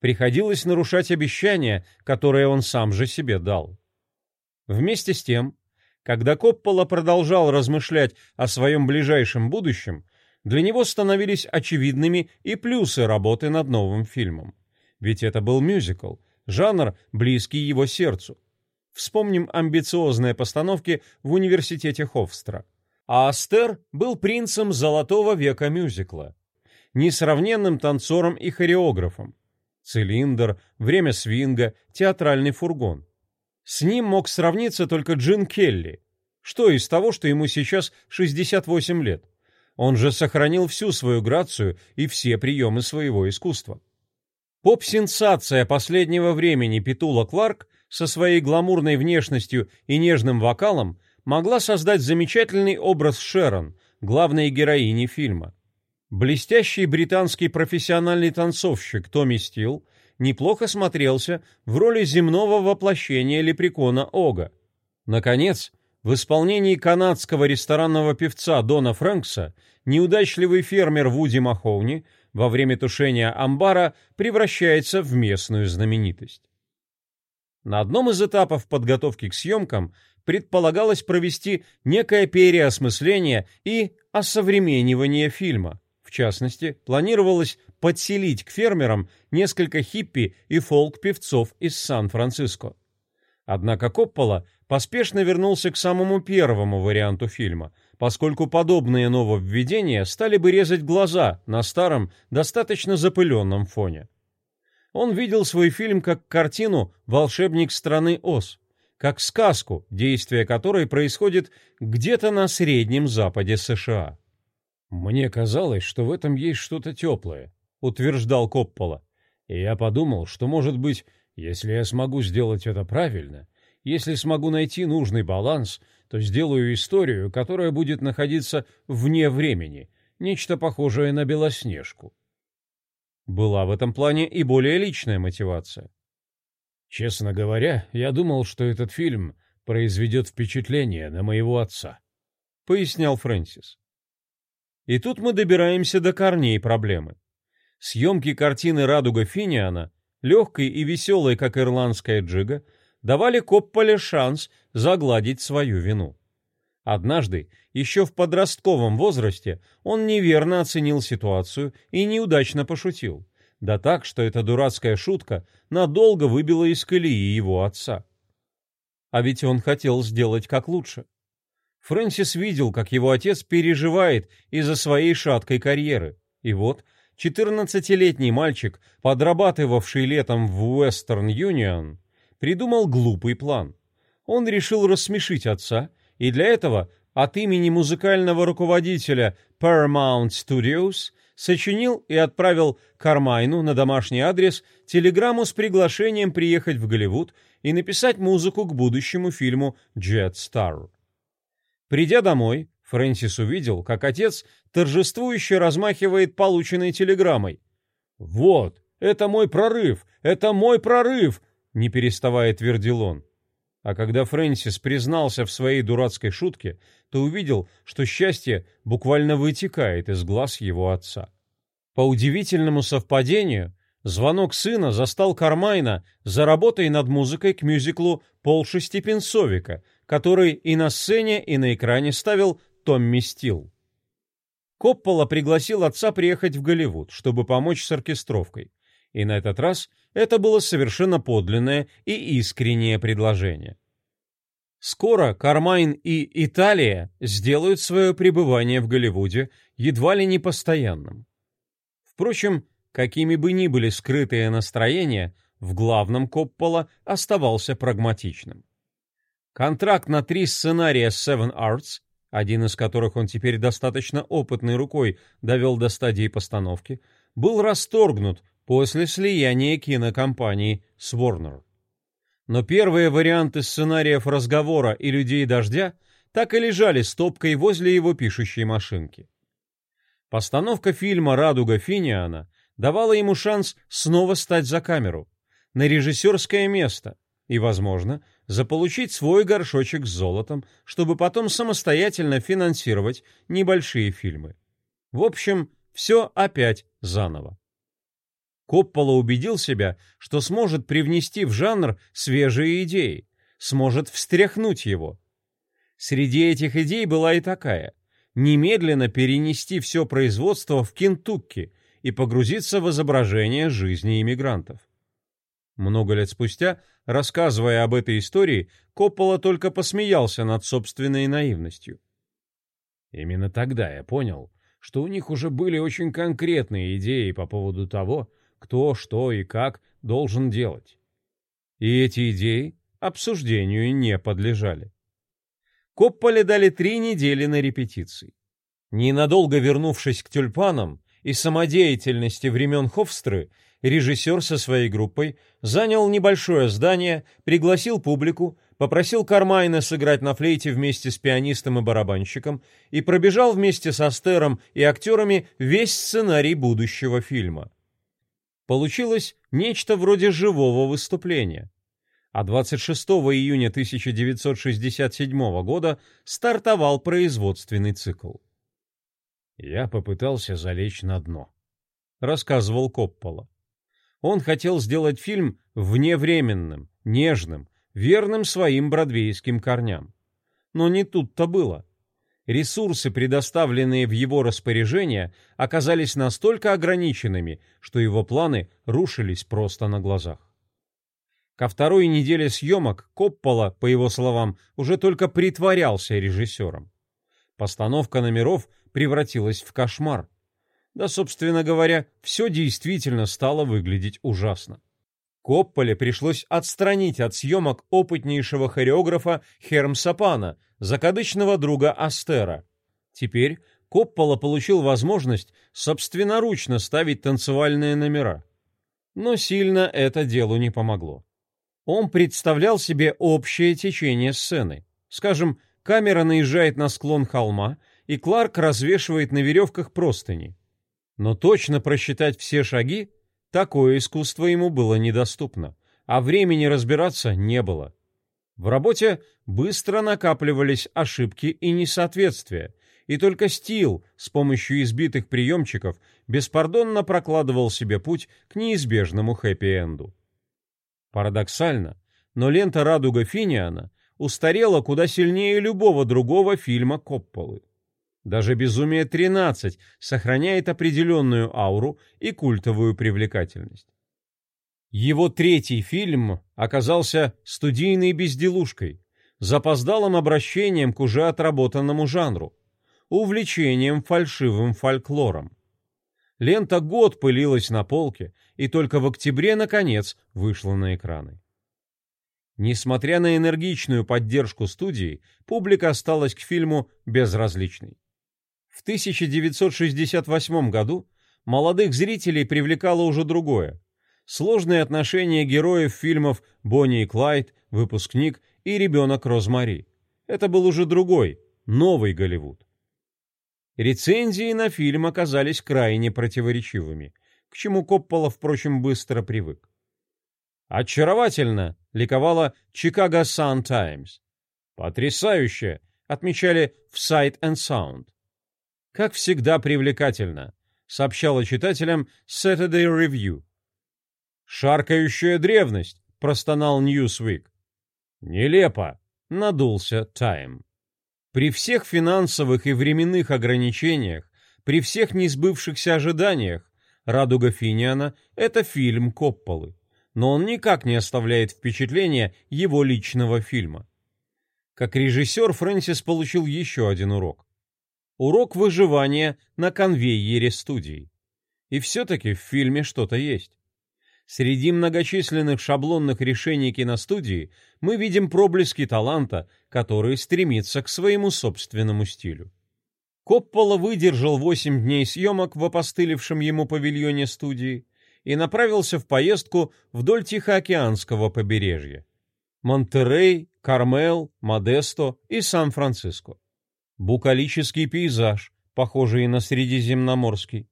Приходилось нарушать обещания, которые он сам же себе дал. Вместе с тем, когда Коппола продолжал размышлять о своем ближайшем будущем, для него становились очевидными и плюсы работы над новым фильмом. Ведь это был мюзикл, жанр, близкий его сердцу. Вспомним амбициозные постановки в университете Хофстра. А Астер был принцем золотого века мюзикла, несравненным танцором и хореографом. Цилиндр, время свинга, театральный фургон. С ним мог сравниться только Джин Келли. Что из того, что ему сейчас 68 лет? Он же сохранил всю свою грацию и все приемы своего искусства. Поп-сенсация последнего времени Петула Кларк со своей гламурной внешностью и нежным вокалом могла создать замечательный образ Шерон, главной героини фильма. Блестящий британский профессиональный танцовщик Томми Стил неплохо смотрелся в роли земного воплощения лепрекона Ога. Наконец, в исполнении канадского ресторанного певца Дона Фрэнкса неудачливый фермер Вуди Махоуни во время тушения амбара превращается в местную знаменитость. На одном из этапов подготовки к съемкам предполагалось провести некое переосмысление и осовременивание фильма. В частности, планировалось подселить к фермерам несколько хиппи и фолк-певцов из Сан-Франциско. Однако Коппола поспешно вернулся к самому первому варианту фильма, поскольку подобные нововведения стали бы резать глаза на старом, достаточно запыленном фоне. Он видел свой фильм как картину «Волшебник страны Оз», как сказку, действие которой происходит где-то на Среднем Западе США. «Мне казалось, что в этом есть что-то теплое», — утверждал Коппола. «И я подумал, что, может быть, если я смогу сделать это правильно, если смогу найти нужный баланс, то сделаю историю, которая будет находиться вне времени, нечто похожее на Белоснежку». Была в этом плане и более личная мотивация. Честно говоря, я думал, что этот фильм произведет впечатление на моего отца, пояснял Фрэнсис. И тут мы добираемся до корней проблемы. Съемки картины «Радуга Финиана», легкой и веселой, как ирландская джига, давали Копполе шанс загладить свою вину. Однажды, еще в подростковом возрасте, он неверно оценил ситуацию и неудачно пошутил. Да так, что эта дурацкая шутка надолго выбила из колеи его отца. А ведь он хотел сделать как лучше. Фрэнсис видел, как его отец переживает из-за своей шаткой карьеры. И вот, 14-летний мальчик, подрабатывавший летом в Western Union, придумал глупый план. Он решил рассмешить отца и для этого от имени музыкального руководителя Paramount Studios сочинил и отправил Кармайну на домашний адрес телеграмму с приглашением приехать в Голливуд и написать музыку к будущему фильму «Jet Star». Придя домой, Фрэнсис увидел, как отец торжествующе размахивает полученной телеграммой. «Вот, это мой прорыв! Это мой прорыв!» — не переставая твердил он. А когда Фрэнсис признался в своей дурацкой шутке, то увидел, что счастье буквально вытекает из глаз его отца. По удивительному совпадению, звонок сына застал Кармайна за работой над музыкой к мюзиклу Полши Степенцовика, который и на сцене, и на экране ставил Томми Стил. Коппола пригласил отца приехать в Голливуд, чтобы помочь с оркестровкой. И на этот раз это было совершенно подлинное и искреннее предложение. Скоро Кармайн и Италия сделают свое пребывание в Голливуде едва ли не постоянным. Впрочем, какими бы ни были скрытые настроения, в главном Коппола оставался прагматичным. Контракт на три сценария Seven Arts, один из которых он теперь достаточно опытной рукой довел до стадии постановки, был расторгнут после слияния кинокомпании с Warner. Но первые варианты сценариев «Разговора» и «Людей дождя» так и лежали стопкой возле его пишущей машинки. Постановка фильма «Радуга Финиана» давала ему шанс снова стать за камеру, на режиссерское место и, возможно, заполучить свой горшочек с золотом, чтобы потом самостоятельно финансировать небольшие фильмы. В общем, все опять заново. Коппола убедил себя, что сможет привнести в жанр свежие идеи, сможет встряхнуть его. Среди этих идей была и такая – немедленно перенести все производство в Кентукки и погрузиться в изображение жизни иммигрантов. Много лет спустя, рассказывая об этой истории, Коппола только посмеялся над собственной наивностью. Именно тогда я понял, что у них уже были очень конкретные идеи по поводу того, кто, что и как должен делать. И эти идеи обсуждению не подлежали. Копполе дали три недели на репетиции. Ненадолго вернувшись к тюльпанам и самодеятельности времен Хофстры, режиссер со своей группой занял небольшое здание, пригласил публику, попросил Кармайна сыграть на флейте вместе с пианистом и барабанщиком и пробежал вместе со Стером и актерами весь сценарий будущего фильма. Получилось нечто вроде живого выступления. А 26 июня 1967 года стартовал производственный цикл. «Я попытался залечь на дно», — рассказывал Коппола. Он хотел сделать фильм вневременным, нежным, верным своим бродвейским корням. Но не тут-то было. Ресурсы, предоставленные в его распоряжение, оказались настолько ограниченными, что его планы рушились просто на глазах. Ко второй неделе съемок Коппола, по его словам, уже только притворялся режиссером. Постановка номеров превратилась в кошмар. Да, собственно говоря, все действительно стало выглядеть ужасно. Копполе пришлось отстранить от съемок опытнейшего хореографа Херм Сапана, закадычного друга Астера. Теперь Коппола получил возможность собственноручно ставить танцевальные номера. Но сильно это делу не помогло. Он представлял себе общее течение сцены. Скажем, камера наезжает на склон холма, и Кларк развешивает на веревках простыни. Но точно просчитать все шаги Такое искусство ему было недоступно, а времени разбираться не было. В работе быстро накапливались ошибки и несоответствия, и только Стил с помощью избитых приемчиков беспардонно прокладывал себе путь к неизбежному хэппи-энду. Парадоксально, но лента «Радуга Финиана» устарела куда сильнее любого другого фильма Копполы. Даже «Безумие 13» сохраняет определенную ауру и культовую привлекательность. Его третий фильм оказался студийной безделушкой, запоздалым обращением к уже отработанному жанру, увлечением фальшивым фольклором. Лента год пылилась на полке и только в октябре, наконец, вышла на экраны. Несмотря на энергичную поддержку студии, публика осталась к фильму безразличной. В 1968 году молодых зрителей привлекало уже другое. Сложные отношения героев фильмов «Бонни и Клайд», «Выпускник» и «Ребенок Розмари». Это был уже другой, новый Голливуд. Рецензии на фильм оказались крайне противоречивыми, к чему Коппола, впрочем, быстро привык. Очаровательно, ликовала Chicago Sun Times. Потрясающе, отмечали в Sight and Sound. Как всегда привлекательно, сообщала читателям Saturday Review. Шаркающая древность, простонал Newsweek. Нелепо, надулся Time. При всех финансовых и временных ограничениях, при всех несбывшихся ожиданиях, «Радуга Финиана» — это фильм Копполы, но он никак не оставляет впечатления его личного фильма. Как режиссер Фрэнсис получил еще один урок. Урок выживания на конвейере студий. И все-таки в фильме что-то есть. Среди многочисленных шаблонных решений киностудии мы видим проблески таланта, который стремится к своему собственному стилю. Коппола выдержал 8 дней съемок в опостылевшем ему павильоне студии и направился в поездку вдоль Тихоокеанского побережья. Монтерей, Кармел, Модесто и Сан-Франциско. Букалический пейзаж, похожий на Средиземноморский.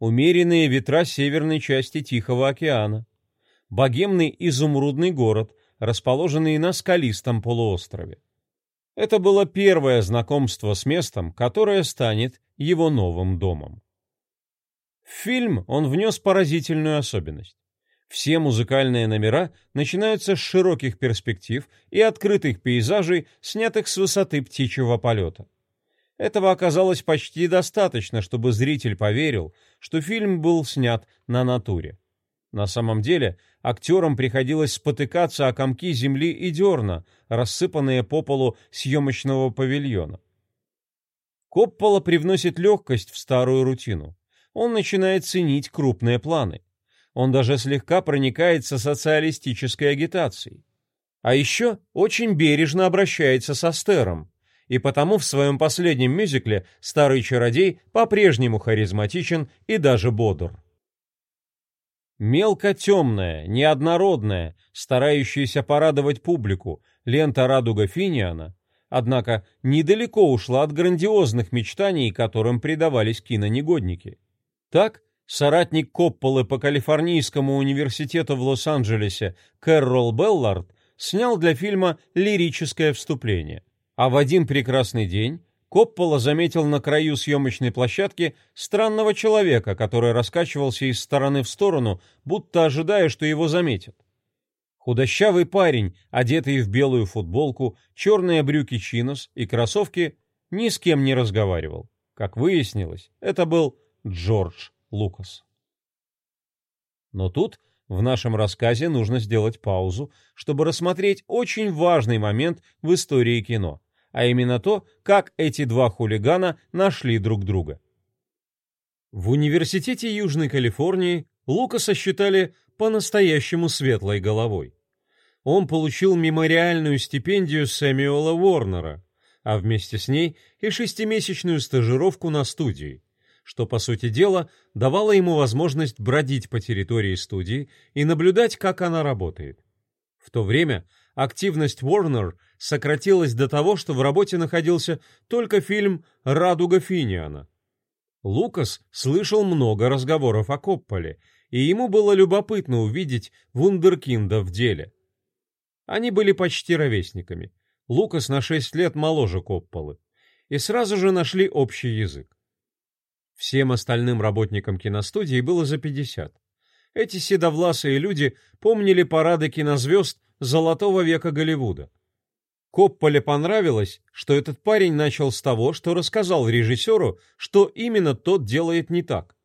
Умеренные ветра северной части Тихого океана. Богемный изумрудный город, расположенный на скалистом полуострове. Это было первое знакомство с местом, которое станет его новым домом. В фильм он внес поразительную особенность. Все музыкальные номера начинаются с широких перспектив и открытых пейзажей, снятых с высоты птичьего полета. Этого оказалось почти достаточно, чтобы зритель поверил, что фильм был снят на натуре. На самом деле актерам приходилось спотыкаться о комки земли и дерна, рассыпанные по полу съемочного павильона. Коппола привносит легкость в старую рутину. Он начинает ценить крупные планы. Он даже слегка проникается социалистической агитацией. А еще очень бережно обращается со Стером, и потому в своем последнем мюзикле старый чародей по-прежнему харизматичен и даже бодр. Мелко-темная, неоднородная, старающаяся порадовать публику, лента «Радуга Финиана», однако недалеко ушла от грандиозных мечтаний, которым предавались кинонегодники. Так, соратник Копполы по Калифорнийскому университету в Лос-Анджелесе Кэррол Беллард снял для фильма лирическое вступление. А в один прекрасный день Коппола заметил на краю съемочной площадки странного человека, который раскачивался из стороны в сторону, будто ожидая, что его заметят. Худощавый парень, одетый в белую футболку, черные брюки чинос и кроссовки, ни с кем не разговаривал. Как выяснилось, это был Джордж Лукас. Но тут в нашем рассказе нужно сделать паузу, чтобы рассмотреть очень важный момент в истории кино — а именно то, как эти два хулигана нашли друг друга. В Университете Южной Калифорнии Лукаса считали по-настоящему светлой головой. Он получил мемориальную стипендию Сэмюэла Уорнера, а вместе с ней и шестимесячную стажировку на студии, что, по сути дела, давало ему возможность бродить по территории студии и наблюдать, как она работает. В то время активность Warner сократилась до того, что в работе находился только фильм «Радуга Финиана». Лукас слышал много разговоров о Копполе, и ему было любопытно увидеть вундеркинда в деле. Они были почти ровесниками. Лукас на шесть лет моложе Копполы. И сразу же нашли общий язык. Всем остальным работникам киностудии было за пятьдесят. Эти седовласые люди помнили парады кинозвезд золотого века Голливуда. Копполе понравилось, что этот парень начал с того, что рассказал режиссеру, что именно тот делает не так.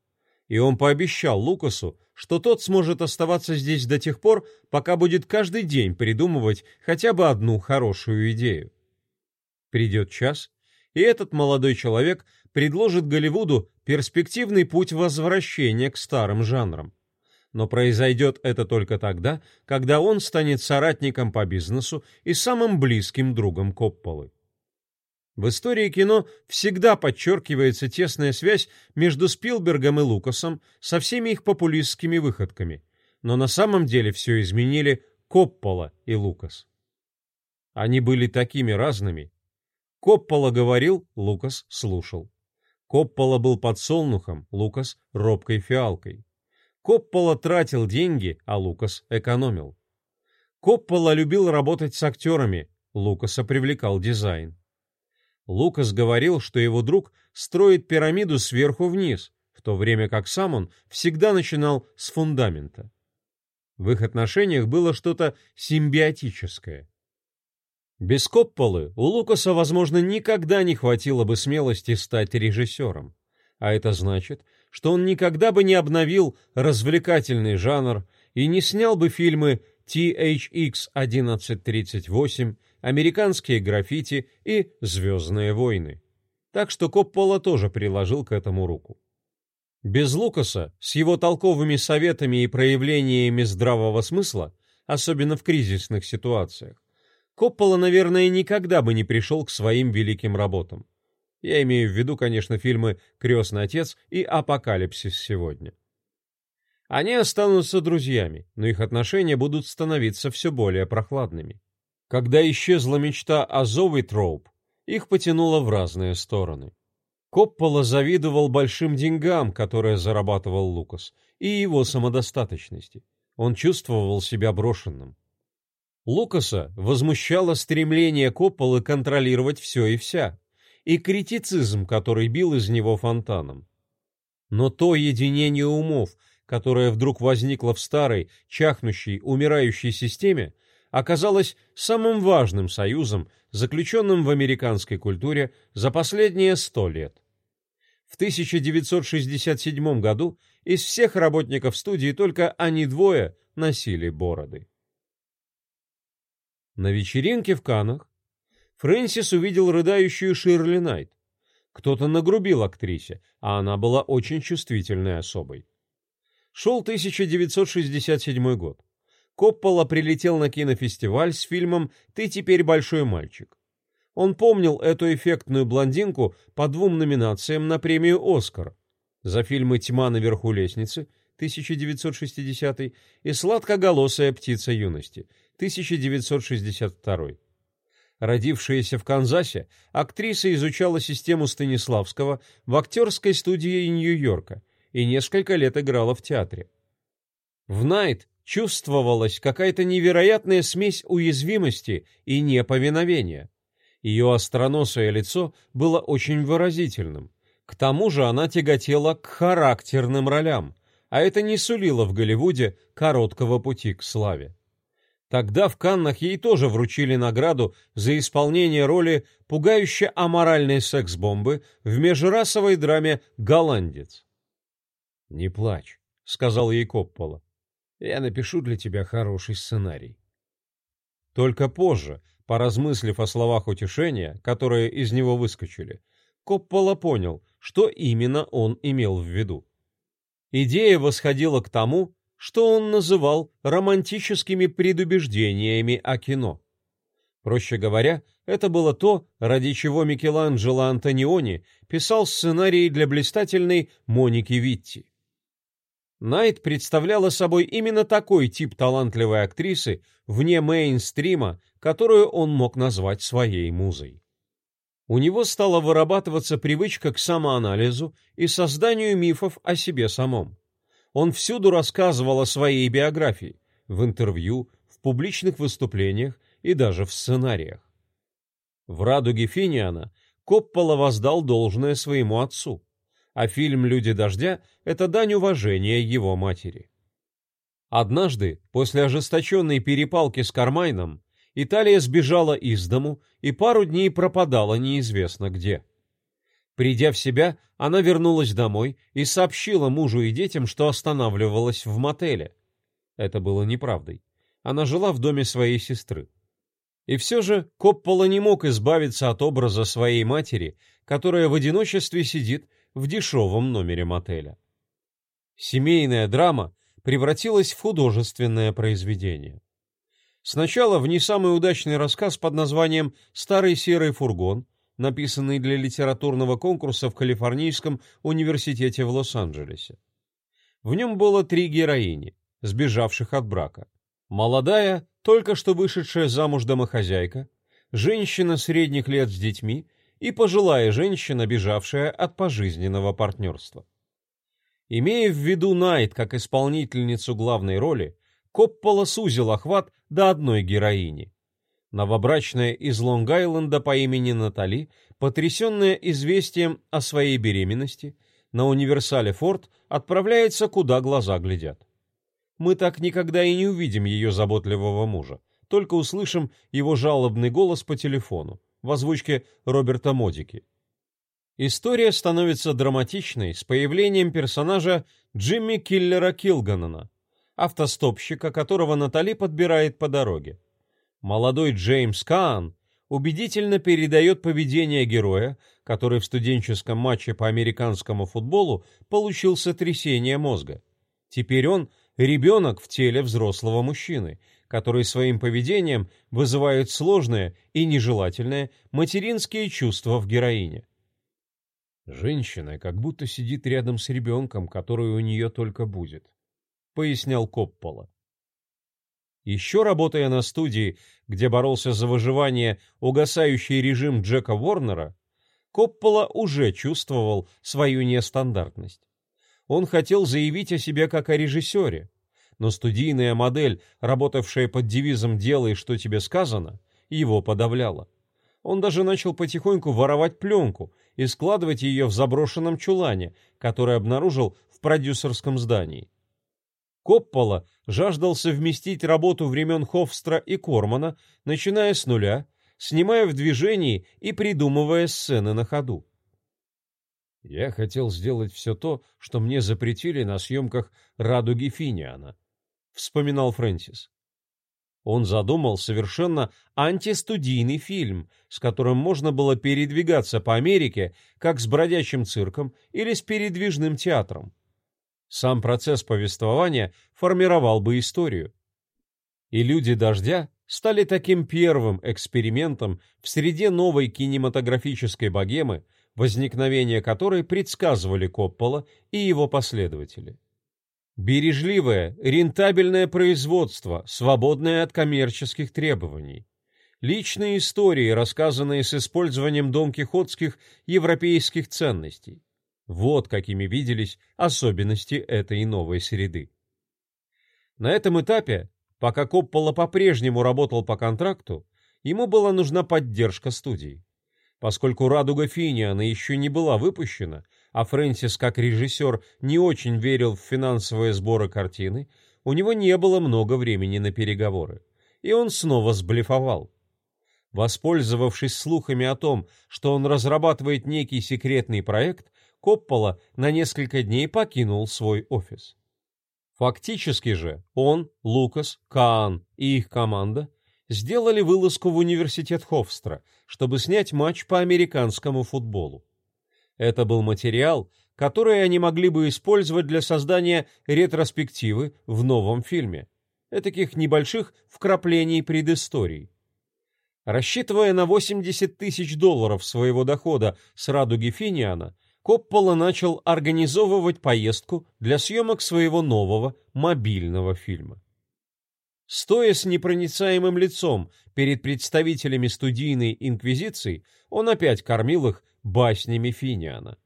И он пообещал Лукасу, что тот сможет оставаться здесь до тех пор, пока будет каждый день придумывать хотя бы одну хорошую идею. Придет час, и этот молодой человек предложит Голливуду перспективный путь возвращения к старым жанрам но произойдет это только тогда, когда он станет соратником по бизнесу и самым близким другом Копполы. В истории кино всегда подчеркивается тесная связь между Спилбергом и Лукасом со всеми их популистскими выходками, но на самом деле все изменили Коппола и Лукас. Они были такими разными. Коппола говорил, Лукас слушал. Коппола был подсолнухом, Лукас — робкой фиалкой. Коппола тратил деньги, а Лукас экономил. Коппола любил работать с актерами, Лукаса привлекал дизайн. Лукас говорил, что его друг строит пирамиду сверху вниз, в то время как сам он всегда начинал с фундамента. В их отношениях было что-то симбиотическое. Без Копполы у Лукаса, возможно, никогда не хватило бы смелости стать режиссером. А это значит, что он никогда бы не обновил развлекательный жанр и не снял бы фильмы THX 1138, американские граффити и «Звездные войны». Так что Коппола тоже приложил к этому руку. Без Лукаса, с его толковыми советами и проявлениями здравого смысла, особенно в кризисных ситуациях, Коппола, наверное, никогда бы не пришел к своим великим работам. Я имею в виду, конечно, фильмы «Крестный отец» и «Апокалипсис сегодня». Они останутся друзьями, но их отношения будут становиться все более прохладными. Когда исчезла мечта о Зоуи Троуп, их потянуло в разные стороны. Коппола завидовал большим деньгам, которые зарабатывал Лукас, и его самодостаточности. Он чувствовал себя брошенным. Лукаса возмущало стремление Копполы контролировать все и вся, и критицизм, который бил из него фонтаном. Но то единение умов, которое вдруг возникло в старой, чахнущей, умирающей системе, оказалось самым важным союзом, заключенным в американской культуре за последние сто лет. В 1967 году из всех работников студии только они двое носили бороды. На вечеринке в Канах Фрэнсис увидел рыдающую Ширли Найт. Кто-то нагрубил актрисе, а она была очень чувствительной особой. Шел 1967 год. Коппола прилетел на кинофестиваль с фильмом «Ты теперь большой мальчик». Он помнил эту эффектную блондинку по двум номинациям на премию «Оскар» за фильмы «Тьма наверху лестницы» 1960 и «Сладкоголосая птица юности» 1962. Родившаяся в Канзасе, актриса изучала систему Станиславского в актерской студии Нью-Йорка и несколько лет играла в театре. В «Найт» чувствовалась какая-то невероятная смесь уязвимости и неповиновения. Ее остроносое лицо было очень выразительным. К тому же она тяготела к характерным ролям, а это не сулило в Голливуде короткого пути к славе. Тогда в Каннах ей тоже вручили награду за исполнение роли пугающе аморальной секс-бомбы в межрасовой драме «Голландец». «Не плачь», — сказал ей Коппола. «Я напишу для тебя хороший сценарий». Только позже, поразмыслив о словах утешения, которые из него выскочили, Коппола понял, что именно он имел в виду. Идея восходила к тому, что он называл романтическими предубеждениями о кино. Проще говоря, это было то, ради чего Микеланджело Антониони писал сценарий для блистательной Моники Витти. Найт представляла собой именно такой тип талантливой актрисы вне мейнстрима, которую он мог назвать своей музой. У него стала вырабатываться привычка к самоанализу и созданию мифов о себе самом. Он всюду рассказывал о своей биографии, в интервью, в публичных выступлениях и даже в сценариях. В «Радуге Финиана» Коппола воздал должное своему отцу, а фильм «Люди дождя» — это дань уважения его матери. Однажды, после ожесточенной перепалки с Кармайном, Италия сбежала из дому и пару дней пропадала неизвестно где. Придя в себя, она вернулась домой и сообщила мужу и детям, что останавливалась в мотеле. Это было неправдой. Она жила в доме своей сестры. И все же Коппола не мог избавиться от образа своей матери, которая в одиночестве сидит в дешевом номере мотеля. Семейная драма превратилась в художественное произведение. Сначала в не самый удачный рассказ под названием «Старый серый фургон», написанный для литературного конкурса в Калифорнийском университете в Лос-Анджелесе. В нем было три героини, сбежавших от брака. Молодая, только что вышедшая замуж домохозяйка, женщина средних лет с детьми и пожилая женщина, бежавшая от пожизненного партнерства. Имея в виду Найт как исполнительницу главной роли, Коппола сузил охват до одной героини. Новобрачная из Лонг-Айленда по имени Натали, потрясенная известием о своей беременности, на универсале Форд отправляется, куда глаза глядят. Мы так никогда и не увидим ее заботливого мужа, только услышим его жалобный голос по телефону в озвучке Роберта Модики. История становится драматичной с появлением персонажа Джимми Киллера Килганана, автостопщика, которого Натали подбирает по дороге. Молодой Джеймс Каан убедительно передает поведение героя, который в студенческом матче по американскому футболу получил сотрясение мозга. Теперь он ребенок в теле взрослого мужчины, который своим поведением вызывает сложные и нежелательные материнские чувства в героине. Женщина как будто сидит рядом с ребенком, который у нее только будет, пояснял Коппола. Еще работая на студии, где боролся за выживание угасающий режим Джека Ворнера, Коппола уже чувствовал свою нестандартность. Он хотел заявить о себе как о режиссере, но студийная модель, работавшая под девизом «делай, что тебе сказано», его подавляла. Он даже начал потихоньку воровать пленку и складывать ее в заброшенном чулане, который обнаружил в продюсерском здании. Коппола жаждал совместить работу времен Хофстра и Кормана, начиная с нуля, снимая в движении и придумывая сцены на ходу. Я хотел сделать все то, что мне запретили на съемках «Радуги Финиана», — вспоминал Фрэнсис. Он задумал совершенно антистудийный фильм, с которым можно было передвигаться по Америке, как с бродячим цирком или с передвижным театром. Сам процесс повествования формировал бы историю. И «Люди дождя» стали таким первым экспериментом в среде новой кинематографической богемы, возникновение которой предсказывали Коппола и его последователи. Бережливое, рентабельное производство, свободное от коммерческих требований. Личные истории, рассказанные с использованием донкихотских европейских ценностей. Вот какими виделись особенности этой новой среды. На этом этапе, пока Коппола по-прежнему работал по контракту, ему была нужна поддержка студии. Поскольку «Радуга Финиана» еще не была выпущена, а Фрэнсис как режиссер не очень верил в финансовые сборы картины, у него не было много времени на переговоры, и он снова сблефовал. Воспользовавшись слухами о том, что он разрабатывает некий секретный проект, Коппола на несколько дней покинул свой офис. Фактически же он, Лукас, Каан и их команда сделали вылазку в университет Хофстра, чтобы снять матч по американскому футболу. Это был материал, который они могли бы использовать для создания ретроспективы в новом фильме, таких небольших вкраплений предысторий. Рассчитывая на 80 тысяч долларов своего дохода с радуги Финиана, Коппола начал организовывать поездку для съемок своего нового мобильного фильма. Стоя с непроницаемым лицом перед представителями студийной инквизиции, он опять кормил их баснями Финиана.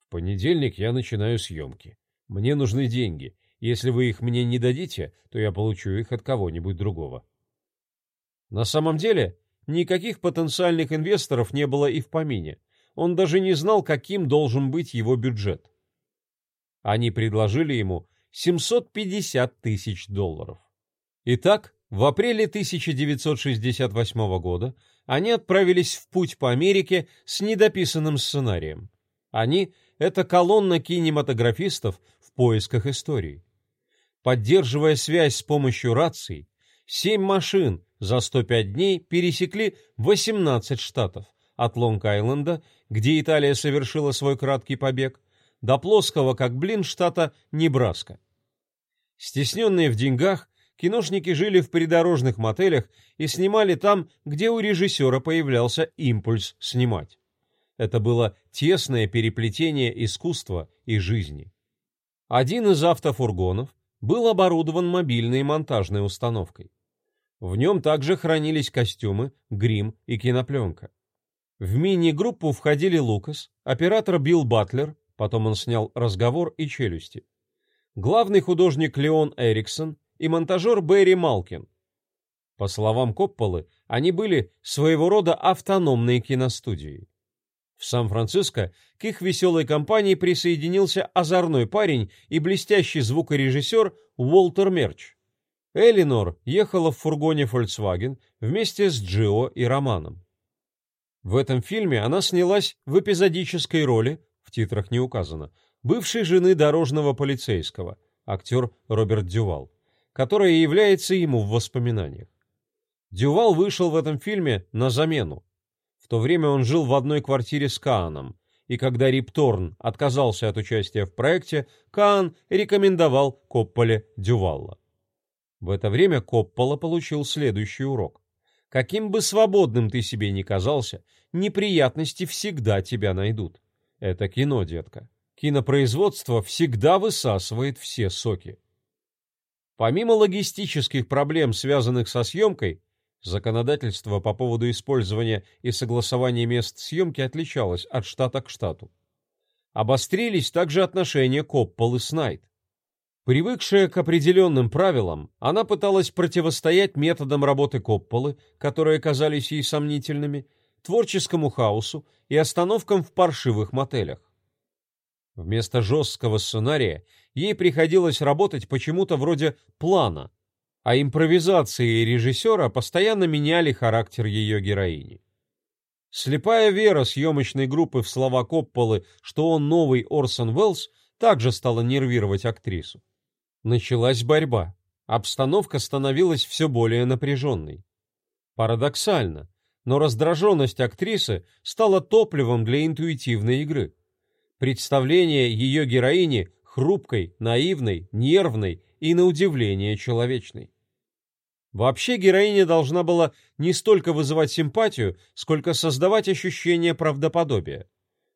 В понедельник я начинаю съемки. Мне нужны деньги. Если вы их мне не дадите, то я получу их от кого-нибудь другого. На самом деле, никаких потенциальных инвесторов не было и в помине. Он даже не знал, каким должен быть его бюджет. Они предложили ему 750 тысяч долларов. Итак, в апреле 1968 года они отправились в путь по Америке с недописанным сценарием. Они — это колонна кинематографистов в поисках истории. Поддерживая связь с помощью раций, семь машин за 105 дней пересекли 18 штатов, от Лонг-Айленда, где Италия совершила свой краткий побег, до плоского, как блин, штата Небраска. Стесненные в деньгах, киношники жили в придорожных мотелях и снимали там, где у режиссера появлялся импульс снимать. Это было тесное переплетение искусства и жизни. Один из автофургонов был оборудован мобильной монтажной установкой. В нем также хранились костюмы, грим и кинопленка. В мини-группу входили Лукас, оператор Билл Батлер, потом он снял «Разговор» и «Челюсти», главный художник Леон Эриксон и монтажер Берри Малкин. По словам Копполы, они были своего рода автономной киностудией. В Сан-Франциско к их веселой компании присоединился озорной парень и блестящий звукорежиссер Уолтер Мерч. Элинор ехала в фургоне Volkswagen вместе с Джио и Романом. В этом фильме она снялась в эпизодической роли, в титрах не указано, бывшей жены дорожного полицейского, актер Роберт Дювал, которая является ему в воспоминаниях. Дювал вышел в этом фильме на замену. В то время он жил в одной квартире с Кааном, и когда Рип Торн отказался от участия в проекте, Каан рекомендовал Копполе Дювалла. В это время Коппола получил следующий урок. Каким бы свободным ты себе ни казался, неприятности всегда тебя найдут. Это кино, детка. Кинопроизводство всегда высасывает все соки. Помимо логистических проблем, связанных со съемкой, законодательство по поводу использования и согласования мест съемки отличалось от штата к штату. Обострились также отношения Копполы с Найт. Привыкшая к определенным правилам, она пыталась противостоять методам работы Копполы, которые казались ей сомнительными, творческому хаосу и остановкам в паршивых мотелях. Вместо жесткого сценария ей приходилось работать почему-то вроде плана, а импровизации режиссера постоянно меняли характер ее героини. Слепая вера съемочной группы в слова Копполы, что он новый Орсон Уэллс, также стала нервировать актрису. Началась борьба. Обстановка становилась все более напряженной. Парадоксально, но раздраженность актрисы стала топливом для интуитивной игры. Представление ее героини хрупкой, наивной, нервной и, на удивление, человечной. Вообще героиня должна была не столько вызывать симпатию, сколько создавать ощущение правдоподобия.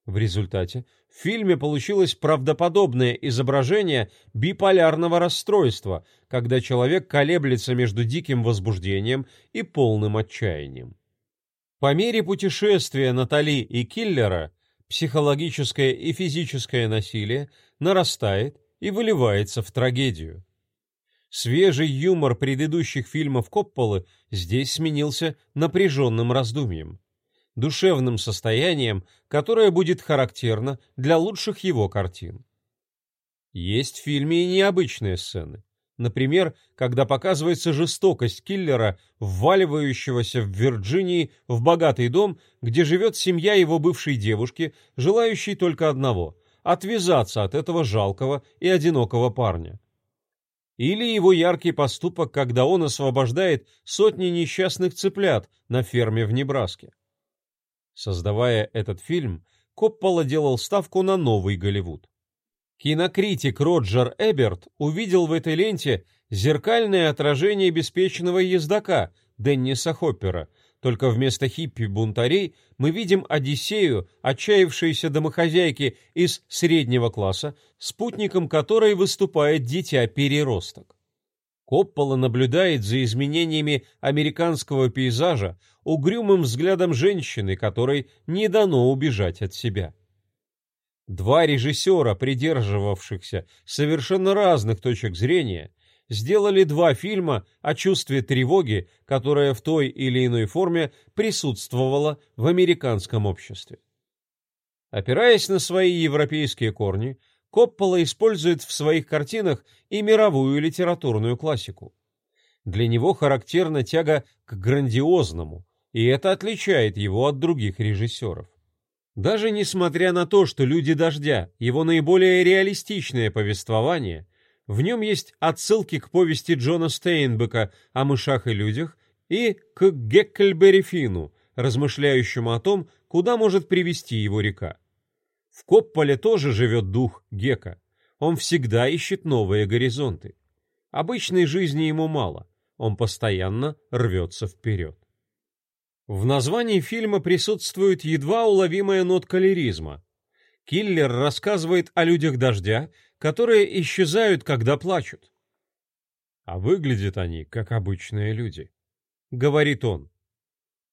В результате фильме получилось правдоподобное изображение биполярного расстройства, когда человек колеблется между диким возбуждением и полным отчаянием. По мере путешествия Натали и киллера психологическое и физическое насилие нарастает и выливается в трагедию. Свежий юмор предыдущих фильмов Копполы здесь сменился напряженным раздумьем душевным состоянием, которое будет характерно для лучших его картин. Есть в фильме и необычные сцены. Например, когда показывается жестокость киллера, вваливающегося в Вирджинии в богатый дом, где живет семья его бывшей девушки, желающей только одного – отвязаться от этого жалкого и одинокого парня. Или его яркий поступок, когда он освобождает сотни несчастных цыплят на ферме в Небраске. Создавая этот фильм, Коппола делал ставку на новый Голливуд. Кинокритик Роджер Эберт увидел в этой ленте зеркальное отражение беспечного ездока Денниса Хоппера, только вместо хиппи-бунтарей мы видим Одиссею, отчаявшейся домохозяйки из среднего класса, спутником которой выступает дитя-переросток. Коппола наблюдает за изменениями американского пейзажа угрюмым взглядом женщины, которой не дано убежать от себя. Два режиссера, придерживавшихся совершенно разных точек зрения, сделали два фильма о чувстве тревоги, которое в той или иной форме присутствовало в американском обществе. Опираясь на свои европейские корни, Коппола использует в своих картинах и мировую литературную классику. Для него характерна тяга к грандиозному, и это отличает его от других режиссеров. Даже несмотря на то, что «Люди дождя» — его наиболее реалистичное повествование, в нем есть отсылки к повести Джона Стейнбека о мышах и людях и к Геккельбери Фину, размышляющему о том, куда может привести его река. В Копполе тоже живет дух Гека. Он всегда ищет новые горизонты. Обычной жизни ему мало, он постоянно рвется вперед. В названии фильма присутствует едва уловимая нотка лиризма. Киллер рассказывает о людях дождя, которые исчезают, когда плачут. А выглядят они, как обычные люди, — говорит он.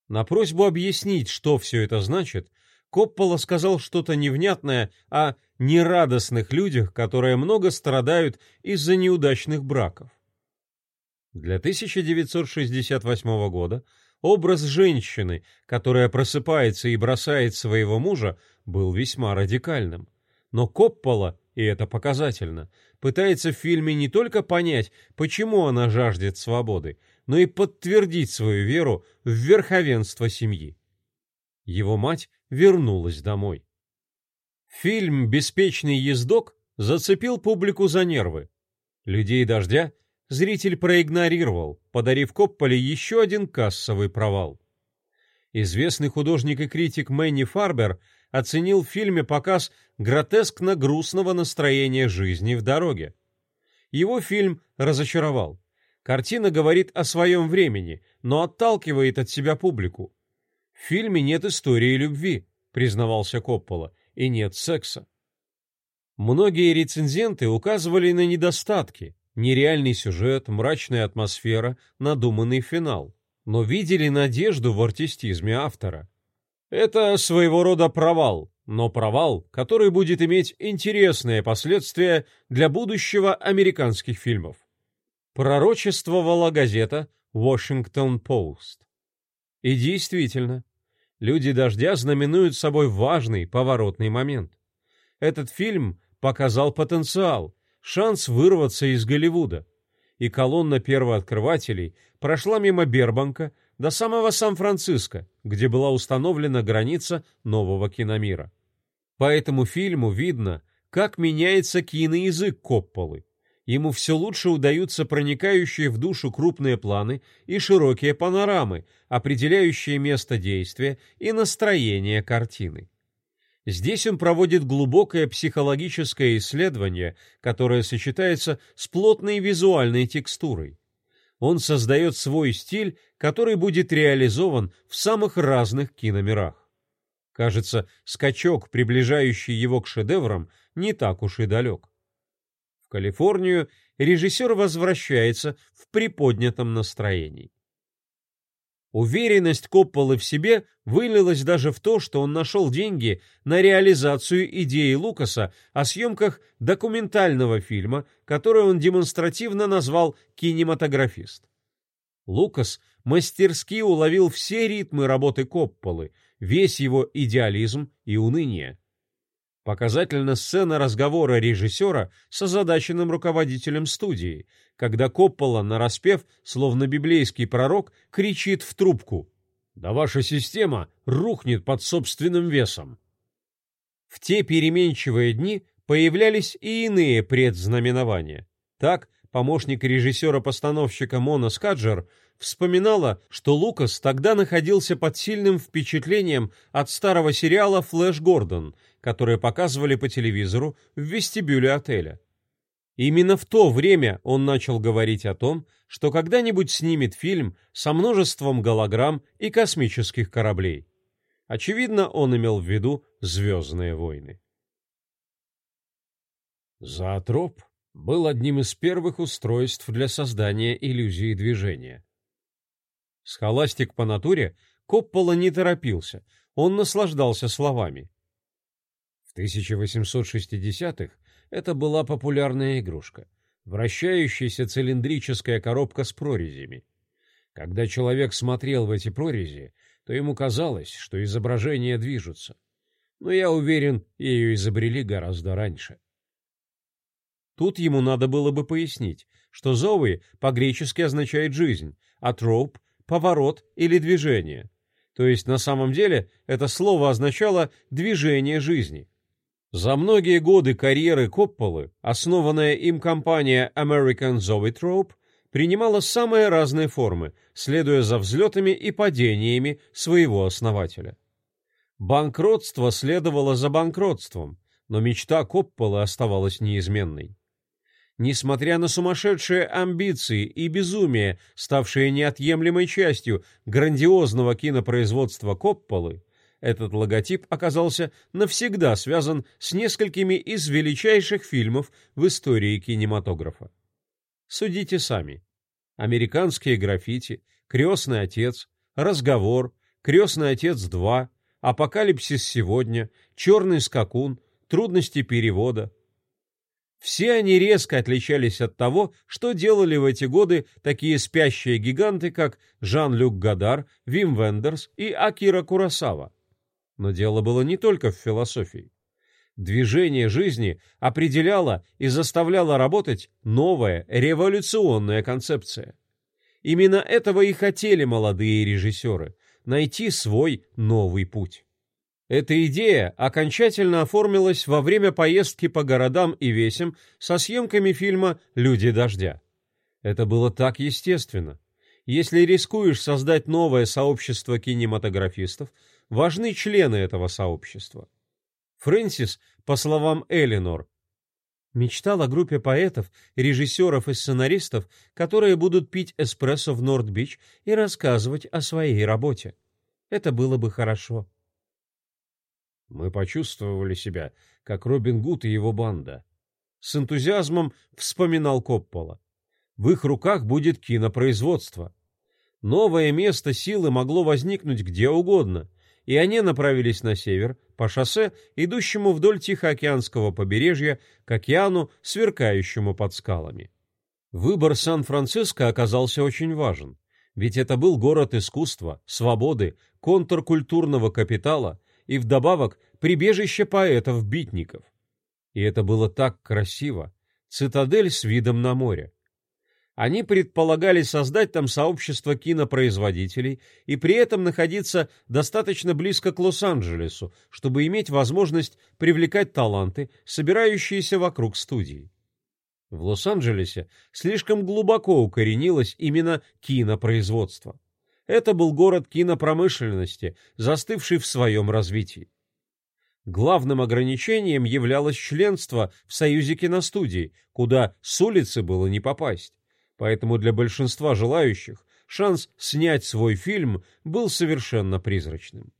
На просьбу объяснить, что все это значит, Коппола сказал что-то невнятное о нерадостных людях, которые много страдают из-за неудачных браков. Для 1968 года образ женщины, которая просыпается и бросает своего мужа, был весьма радикальным. Но Коппола, и это показательно, пытается в фильме не только понять, почему она жаждет свободы, но и подтвердить свою веру в верховенство семьи. Его мать вернулась домой. Фильм «Беспечный ездок» зацепил публику за нервы. «Людей дождя» зритель проигнорировал, подарив Копполе еще один кассовый провал. Известный художник и критик Мэнни Фарбер оценил в фильме показ гротескно-грустного настроения жизни в дороге. Его фильм разочаровал. Картина говорит о своем времени, но отталкивает от себя публику. В фильме нет истории любви, признавался Коппола, и нет секса. Многие рецензенты указывали на недостатки, нереальный сюжет, мрачная атмосфера, надуманный финал, но видели надежду в артистизме автора. Это своего рода провал, но провал, который будет иметь интересные последствия для будущего американских фильмов. Пророчествовала газета Washington Post. И действительно, «Люди дождя» знаменуют собой важный поворотный момент. Этот фильм показал потенциал, шанс вырваться из Голливуда. И колонна первооткрывателей прошла мимо Бербанка до самого Сан-Франциско, где была установлена граница нового киномира. По этому фильму видно, как меняется киноязык Копполы. Ему все лучше удаются проникающие в душу крупные планы и широкие панорамы, определяющие место действия и настроение картины. Здесь он проводит глубокое психологическое исследование, которое сочетается с плотной визуальной текстурой. Он создает свой стиль, который будет реализован в самых разных киномирах. Кажется, скачок, приближающий его к шедеврам, не так уж и далек. В Калифорнию режиссер возвращается в приподнятом настроении. Уверенность Копполы в себе вылилась даже в то, что он нашел деньги на реализацию идеи Лукаса о съемках документального фильма, который он демонстративно назвал «Кинематографист». Лукас мастерски уловил все ритмы работы Копполы, весь его идеализм и уныние. Показательна сцена разговора режиссера с озадаченным руководителем студии, когда Коппола, нараспев, словно библейский пророк, кричит в трубку «Да ваша система рухнет под собственным весом». В те переменчивые дни появлялись и иные предзнаменования. Так, помощник режиссера-постановщика Мона Скаджер вспоминала, что Лукас тогда находился под сильным впечатлением от старого сериала «Флэш Гордон», которые показывали по телевизору в вестибюле отеля. Именно в то время он начал говорить о том, что когда-нибудь снимет фильм со множеством голограмм и космических кораблей. Очевидно, он имел в виду «Звездные войны». Зоотроп был одним из первых устройств для создания иллюзии движения. Схоластик по натуре Коппола не торопился, он наслаждался словами. 1860-х это была популярная игрушка – вращающаяся цилиндрическая коробка с прорезями. Когда человек смотрел в эти прорези, то ему казалось, что изображения движутся. Но я уверен, ее изобрели гораздо раньше. Тут ему надо было бы пояснить, что «зоуи» по-гречески означает «жизнь», а «троп» — «поворот» или «движение». То есть на самом деле это слово означало «движение жизни». За многие годы карьеры Копполы основанная им компания American Zoetrope принимала самые разные формы, следуя за взлетами и падениями своего основателя. Банкротство следовало за банкротством, но мечта Копполы оставалась неизменной. Несмотря на сумасшедшие амбиции и безумие, ставшие неотъемлемой частью грандиозного кинопроизводства Копполы, этот логотип оказался навсегда связан с несколькими из величайших фильмов в истории кинематографа. Судите сами. «Американские граффити», «Крестный отец», «Разговор», «Крестный отец 2», «Апокалипсис сегодня», «Черный скакун», «Трудности перевода». Все они резко отличались от того, что делали в эти годы такие спящие гиганты, как Жан-Люк Гадар, Вим Вендерс и Акира Курасава. Но дело было не только в философии. Движение жизни определяла и заставляла работать новая революционная концепция. Именно этого и хотели молодые режиссеры – найти свой новый путь. Эта идея окончательно оформилась во время поездки по городам и весям со съемками фильма «Люди дождя». Это было так естественно. Если рискуешь создать новое сообщество кинематографистов, важны члены этого сообщества. Фрэнсис, по словам Элинор, мечтал о группе поэтов, режиссеров и сценаристов, которые будут пить эспрессо в Норд-Бич и рассказывать о своей работе. Это было бы хорошо. Мы почувствовали себя, как Робин Гуд и его банда. С энтузиазмом вспоминал Коппола. В их руках будет кинопроизводство. Новое место силы могло возникнуть где угодно, и они направились на север, по шоссе, идущему вдоль Тихоокеанского побережья, к океану, сверкающему под скалами. Выбор Сан-Франциско оказался очень важен, ведь это был город искусства, свободы, контркультурного капитала и вдобавок прибежище поэтов-битников. И это было так красиво, цитадель с видом на море. Они предполагали создать там сообщество кинопроизводителей и при этом находиться достаточно близко к Лос-Анджелесу, чтобы иметь возможность привлекать таланты, собирающиеся вокруг студии. В Лос-Анджелесе слишком глубоко укоренилось именно кинопроизводство. Это был город кинопромышленности, застывший в своем развитии. Главным ограничением являлось членство в Союзе киностудий, куда с улицы было не попасть поэтому для большинства желающих шанс снять свой фильм был совершенно призрачным.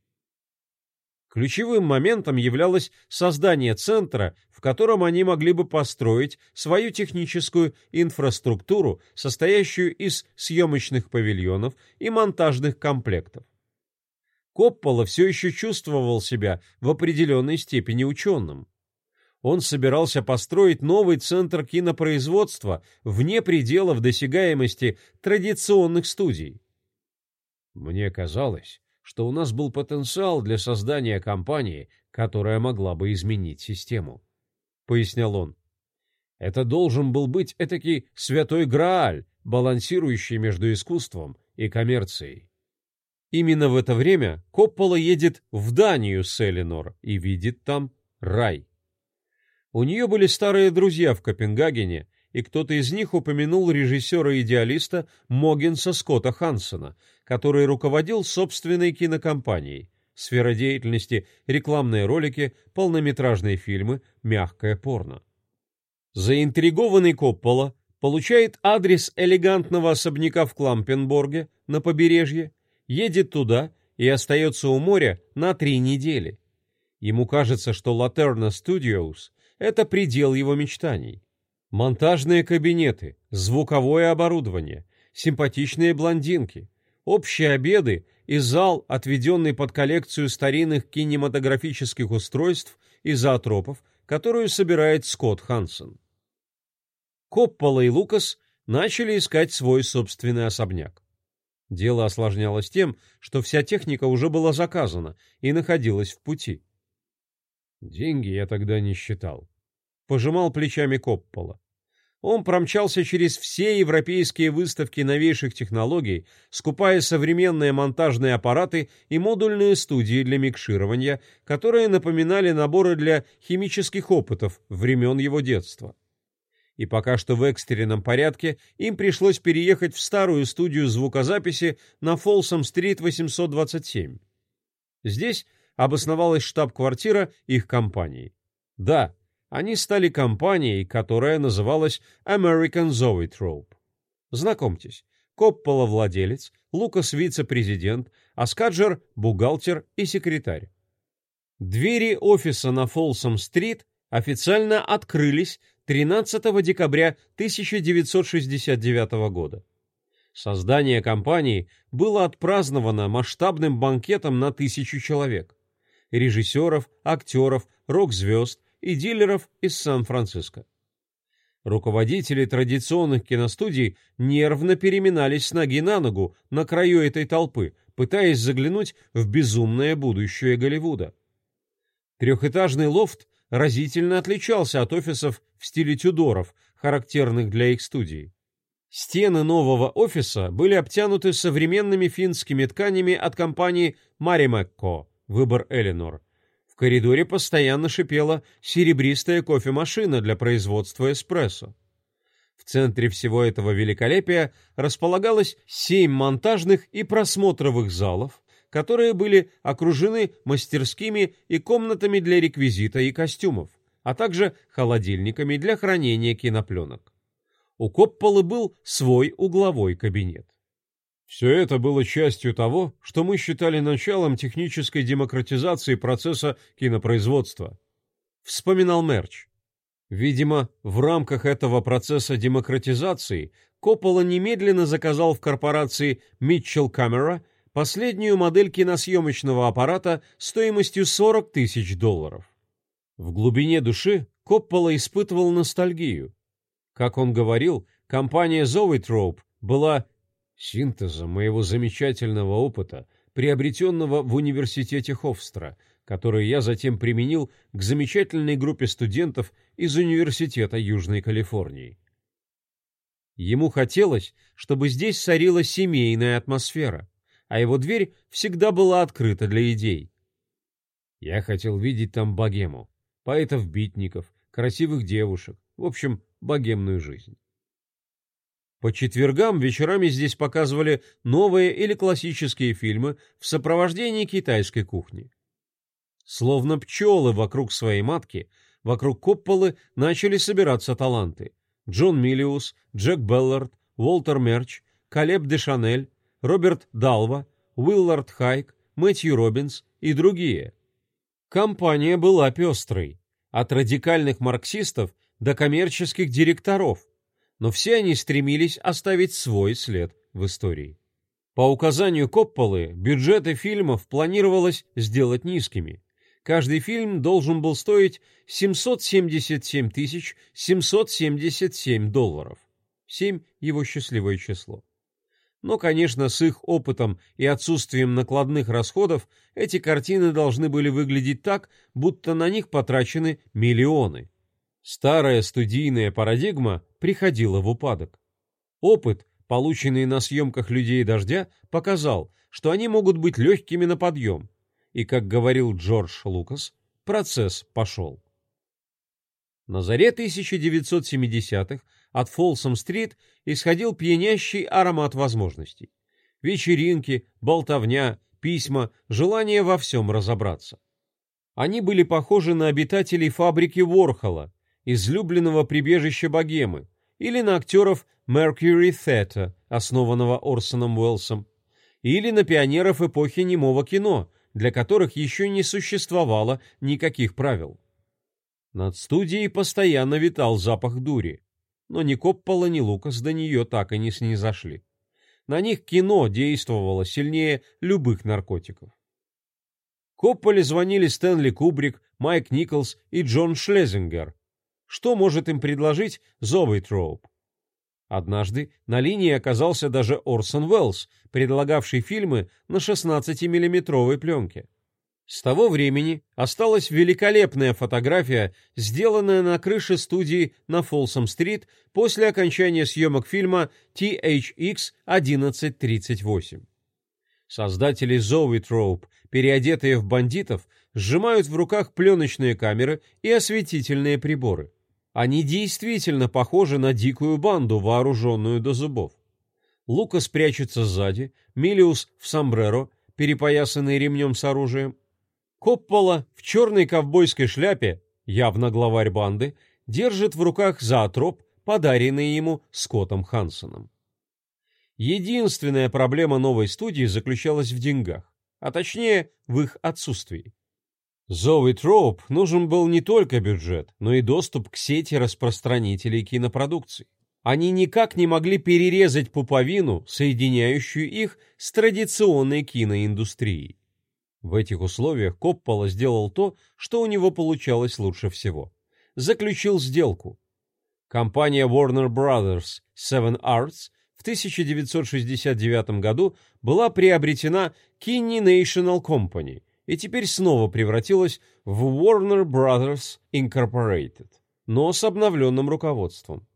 Ключевым моментом являлось создание центра, в котором они могли бы построить свою техническую инфраструктуру, состоящую из съемочных павильонов и монтажных комплектов. Коппола все еще чувствовал себя в определенной степени ученым он собирался построить новый центр кинопроизводства вне пределов досягаемости традиционных студий. Мне казалось, что у нас был потенциал для создания компании, которая могла бы изменить систему, — пояснял он. Это должен был быть этакий святой Грааль, балансирующий между искусством и коммерцией. Именно в это время Коппола едет в Данию с Элинор и видит там рай. У нее были старые друзья в Копенгагене, и кто-то из них упомянул режиссера-идеалиста Могинса Скотта Хансона, который руководил собственной кинокомпанией. Сфера деятельности – рекламные ролики, полнометражные фильмы, мягкое порно. Заинтригованный Коппола получает адрес элегантного особняка в Клампенборге на побережье, едет туда и остается у моря на три недели. Ему кажется, что Laterna Studios это предел его мечтаний. Монтажные кабинеты, звуковое оборудование, симпатичные блондинки, общие обеды и зал, отведенный под коллекцию старинных кинематографических устройств и зоотропов, которую собирает Скотт Хансен. Коппола и Лукас начали искать свой собственный особняк. Дело осложнялось тем, что вся техника уже была заказана и находилась в пути. Деньги я тогда не считал. Пожимал плечами Коппола. Он промчался через все европейские выставки новейших технологий, скупая современные монтажные аппараты и модульные студии для микширования, которые напоминали наборы для химических опытов времен его детства. И пока что в экстренном порядке им пришлось переехать в старую студию звукозаписи на Фолсом-стрит 827. Здесь обосновалась штаб-квартира их компании. Да, они стали компанией, которая называлась American Zoetrope. Знакомьтесь, Коппола владелец, Лукас вице-президент, а Скаджер бухгалтер и секретарь. Двери офиса на Фолсом-стрит официально открылись 13 декабря 1969 года. Создание компании было отпраздновано масштабным банкетом на тысячу человек режиссеров, актеров, рок-звезд и дилеров из Сан-Франциско. Руководители традиционных киностудий нервно переминались с ноги на ногу на краю этой толпы, пытаясь заглянуть в безумное будущее Голливуда. Трехэтажный лофт разительно отличался от офисов в стиле Тюдоров, характерных для их студии. Стены нового офиса были обтянуты современными финскими тканями от компании Маримекко, выбор Эленор, в коридоре постоянно шипела серебристая кофемашина для производства эспрессо. В центре всего этого великолепия располагалось семь монтажных и просмотровых залов, которые были окружены мастерскими и комнатами для реквизита и костюмов, а также холодильниками для хранения кинопленок. У Копполы был свой угловой кабинет. Все это было частью того, что мы считали началом технической демократизации процесса кинопроизводства. Вспоминал Мерч. Видимо, в рамках этого процесса демократизации Коппола немедленно заказал в корпорации Mitchell Camera последнюю модель киносъемочного аппарата стоимостью 40 тысяч долларов. В глубине души Коппола испытывал ностальгию. Как он говорил, компания Zoetrope была синтеза моего замечательного опыта, приобретенного в университете Хофстра, который я затем применил к замечательной группе студентов из Университета Южной Калифорнии. Ему хотелось, чтобы здесь царила семейная атмосфера, а его дверь всегда была открыта для идей. Я хотел видеть там богему, поэтов-битников, красивых девушек, в общем, богемную жизнь. По четвергам вечерами здесь показывали новые или классические фильмы в сопровождении китайской кухни. Словно пчелы вокруг своей матки, вокруг Копполы начали собираться таланты. Джон Миллиус, Джек Баллард, Уолтер Мерч, Калеб Дешанель, Роберт Далва, Уиллард Хайк, Мэтью Робинс и другие. Компания была пестрой, от радикальных марксистов до коммерческих директоров – но все они стремились оставить свой след в истории. По указанию Копполы бюджеты фильмов планировалось сделать низкими. Каждый фильм должен был стоить 777 777 долларов. 7 – его счастливое число. Но, конечно, с их опытом и отсутствием накладных расходов эти картины должны были выглядеть так, будто на них потрачены миллионы. Старая студийная парадигма приходила в упадок. Опыт, полученный на съемках «Людей дождя», показал, что они могут быть легкими на подъем. И, как говорил Джордж Лукас, процесс пошел. На заре 1970-х от Фолсом-стрит исходил пьянящий аромат возможностей. Вечеринки, болтовня, письма, желание во всем разобраться. Они были похожи на обитателей фабрики Ворхола, излюбленного прибежища богемы, или на актеров Mercury Theatre, основанного Орсоном Уэллсом, или на пионеров эпохи немого кино, для которых еще не существовало никаких правил. Над студией постоянно витал запах дури, но ни Коппола, ни Лукас до нее так и не снизошли. На них кино действовало сильнее любых наркотиков. Копполе звонили Стэнли Кубрик, Майк Николс и Джон Шлезингер, что может им предложить Зоуи Троуп? Однажды на линии оказался даже Орсон Уэллс, предлагавший фильмы на 16-миллиметровой пленке. С того времени осталась великолепная фотография, сделанная на крыше студии на Фолсом-стрит после окончания съемок фильма THX 1138. Создатели Зоуи Троуп, переодетые в бандитов, сжимают в руках пленочные камеры и осветительные приборы. Они действительно похожи на дикую банду, вооруженную до зубов. Лукас прячется сзади, Милиус в сомбреро, перепоясанный ремнем с оружием. Коппола в черной ковбойской шляпе, явно главарь банды, держит в руках зоотроп, подаренный ему Скоттом Хансоном. Единственная проблема новой студии заключалась в деньгах, а точнее в их отсутствии. Зоуи Троуп нужен был не только бюджет, но и доступ к сети распространителей кинопродукции. Они никак не могли перерезать пуповину, соединяющую их с традиционной киноиндустрией. В этих условиях Коппола сделал то, что у него получалось лучше всего. Заключил сделку. Компания Warner Brothers Seven Arts в 1969 году была приобретена Kinney National Company и теперь снова превратилась в Warner Brothers Incorporated, но с обновленным руководством.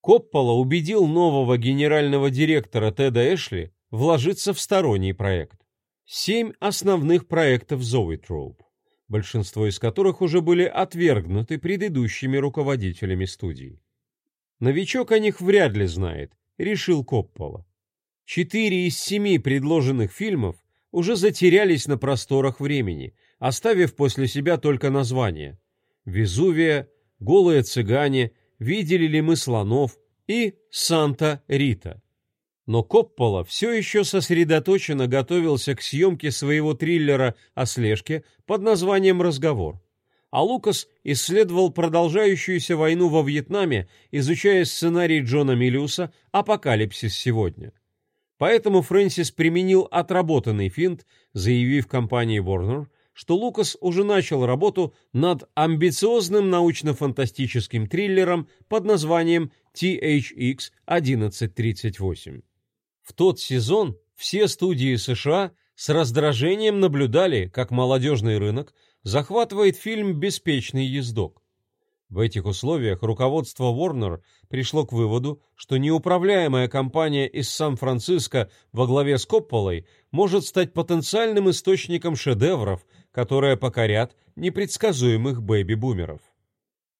Коппола убедил нового генерального директора Теда Эшли вложиться в сторонний проект. Семь основных проектов Zoetrope, большинство из которых уже были отвергнуты предыдущими руководителями студии. Новичок о них вряд ли знает, решил Коппола. Четыре из семи предложенных фильмов уже затерялись на просторах времени, оставив после себя только названия. «Везувия», «Голые цыгане», «Видели ли мы слонов» и «Санта-Рита». Но Коппола все еще сосредоточенно готовился к съемке своего триллера о слежке под названием «Разговор». А Лукас исследовал продолжающуюся войну во Вьетнаме, изучая сценарий Джона Миллиуса «Апокалипсис сегодня». Поэтому Фрэнсис применил отработанный финт, заявив компании Warner, что Лукас уже начал работу над амбициозным научно-фантастическим триллером под названием THX 1138. В тот сезон все студии США с раздражением наблюдали, как молодежный рынок захватывает фильм «Беспечный ездок». В этих условиях руководство Warner пришло к выводу, что неуправляемая компания из Сан-Франциско во главе с Копполой может стать потенциальным источником шедевров, которые покорят непредсказуемых бэби-бумеров.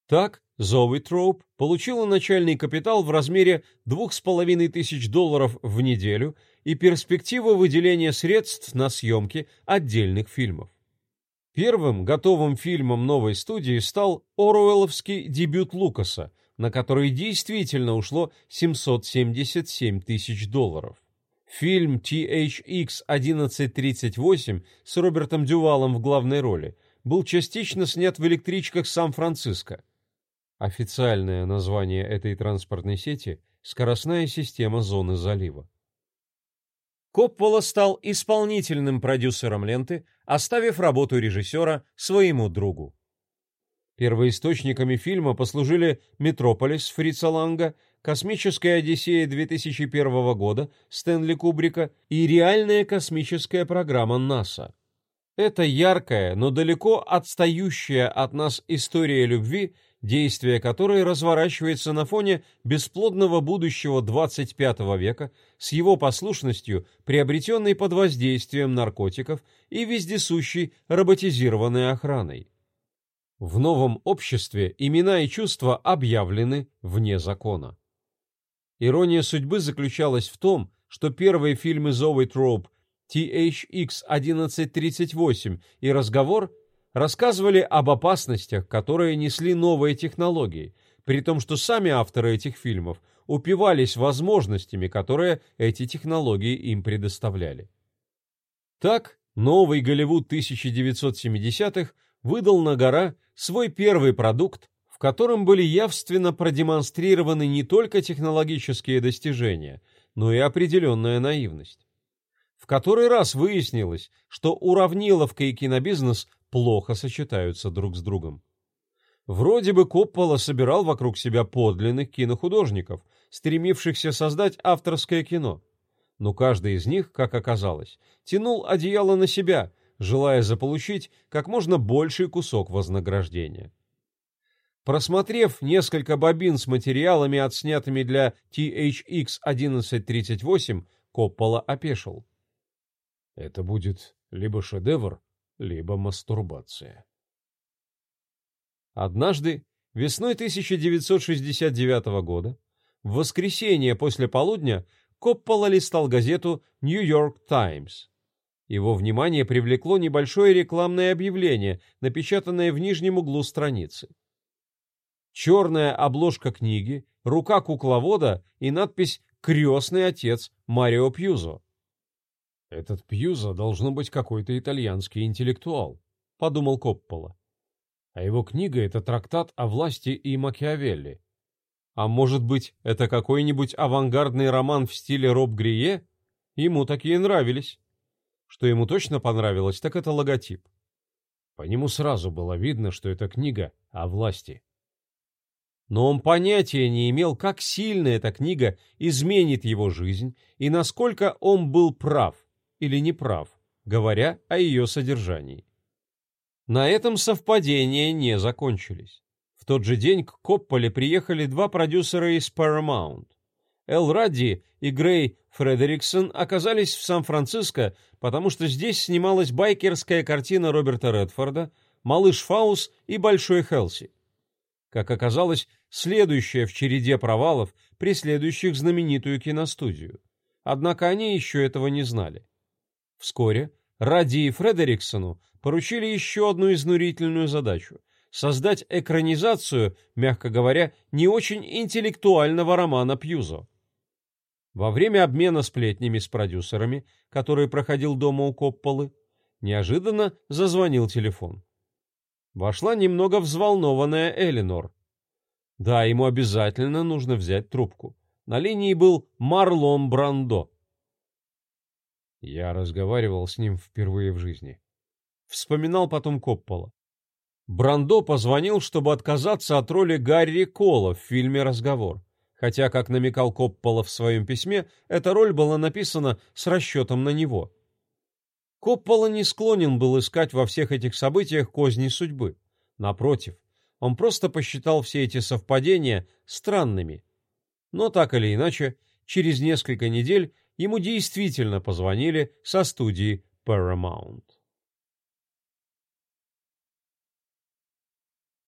Так, Zoe Trope получила начальный капитал в размере 2,5 тысяч долларов в неделю и перспективу выделения средств на съемки отдельных фильмов. Первым готовым фильмом новой студии стал Оруэлловский дебют Лукаса, на который действительно ушло 777 тысяч долларов. Фильм THX 1138 с Робертом Дювалом в главной роли был частично снят в электричках Сан-Франциско. Официальное название этой транспортной сети – скоростная система зоны залива. Коппола стал исполнительным продюсером ленты, оставив работу режиссера своему другу. Первоисточниками фильма послужили «Метрополис» Фрица Ланга, «Космическая Одиссея» 2001 года Стэнли Кубрика и реальная космическая программа НАСА. Это яркая, но далеко отстающая от нас история любви – действие которой разворачивается на фоне бесплодного будущего 25 века с его послушностью, приобретенной под воздействием наркотиков и вездесущей роботизированной охраной. В новом обществе имена и чувства объявлены вне закона. Ирония судьбы заключалась в том, что первые фильмы Зоуи Троуп THX 1138 и «Разговор» рассказывали об опасностях, которые несли новые технологии, при том, что сами авторы этих фильмов упивались возможностями, которые эти технологии им предоставляли. Так, новый Голливуд 1970-х выдал на гора свой первый продукт, в котором были явственно продемонстрированы не только технологические достижения, но и определенная наивность. В который раз выяснилось, что уравниловка и кинобизнес плохо сочетаются друг с другом. Вроде бы Коппола собирал вокруг себя подлинных кинохудожников, стремившихся создать авторское кино. Но каждый из них, как оказалось, тянул одеяло на себя, желая заполучить как можно больший кусок вознаграждения. Просмотрев несколько бобин с материалами, отснятыми для THX 1138, Коппола опешил. Это будет либо шедевр, либо мастурбация. Однажды, весной 1969 года, в воскресенье после полудня, Коппола листал газету «Нью-Йорк Таймс». Его внимание привлекло небольшое рекламное объявление, напечатанное в нижнем углу страницы. Черная обложка книги, рука кукловода и надпись «Крестный отец Марио Пьюзо». Этот Пьюза должно быть какой-то итальянский интеллектуал, подумал Коппола. А его книга — это трактат о власти и Макиавелли. А может быть, это какой-нибудь авангардный роман в стиле Роб Грие? Ему такие нравились. Что ему точно понравилось, так это логотип. По нему сразу было видно, что это книга о власти. Но он понятия не имел, как сильно эта книга изменит его жизнь и насколько он был прав или не прав, говоря о ее содержании. На этом совпадения не закончились. В тот же день к Копполе приехали два продюсера из Paramount. Эл Радди и Грей Фредериксон оказались в Сан-Франциско, потому что здесь снималась байкерская картина Роберта Редфорда «Малыш Фаус» и «Большой Хелси». Как оказалось, следующая в череде провалов, преследующих знаменитую киностудию. Однако они еще этого не знали. Вскоре Радди и Фредериксону поручили еще одну изнурительную задачу — создать экранизацию, мягко говоря, не очень интеллектуального романа Пьюзо. Во время обмена сплетнями с продюсерами, который проходил дома у Копполы, неожиданно зазвонил телефон. Вошла немного взволнованная Элинор. Да, ему обязательно нужно взять трубку. На линии был Марлон Брандо. Я разговаривал с ним впервые в жизни. Вспоминал потом Коппола. Брандо позвонил, чтобы отказаться от роли Гарри Кола в фильме «Разговор». Хотя, как намекал Коппола в своем письме, эта роль была написана с расчетом на него. Коппола не склонен был искать во всех этих событиях козни судьбы. Напротив, он просто посчитал все эти совпадения странными. Но так или иначе, через несколько недель ему действительно позвонили со студии Paramount.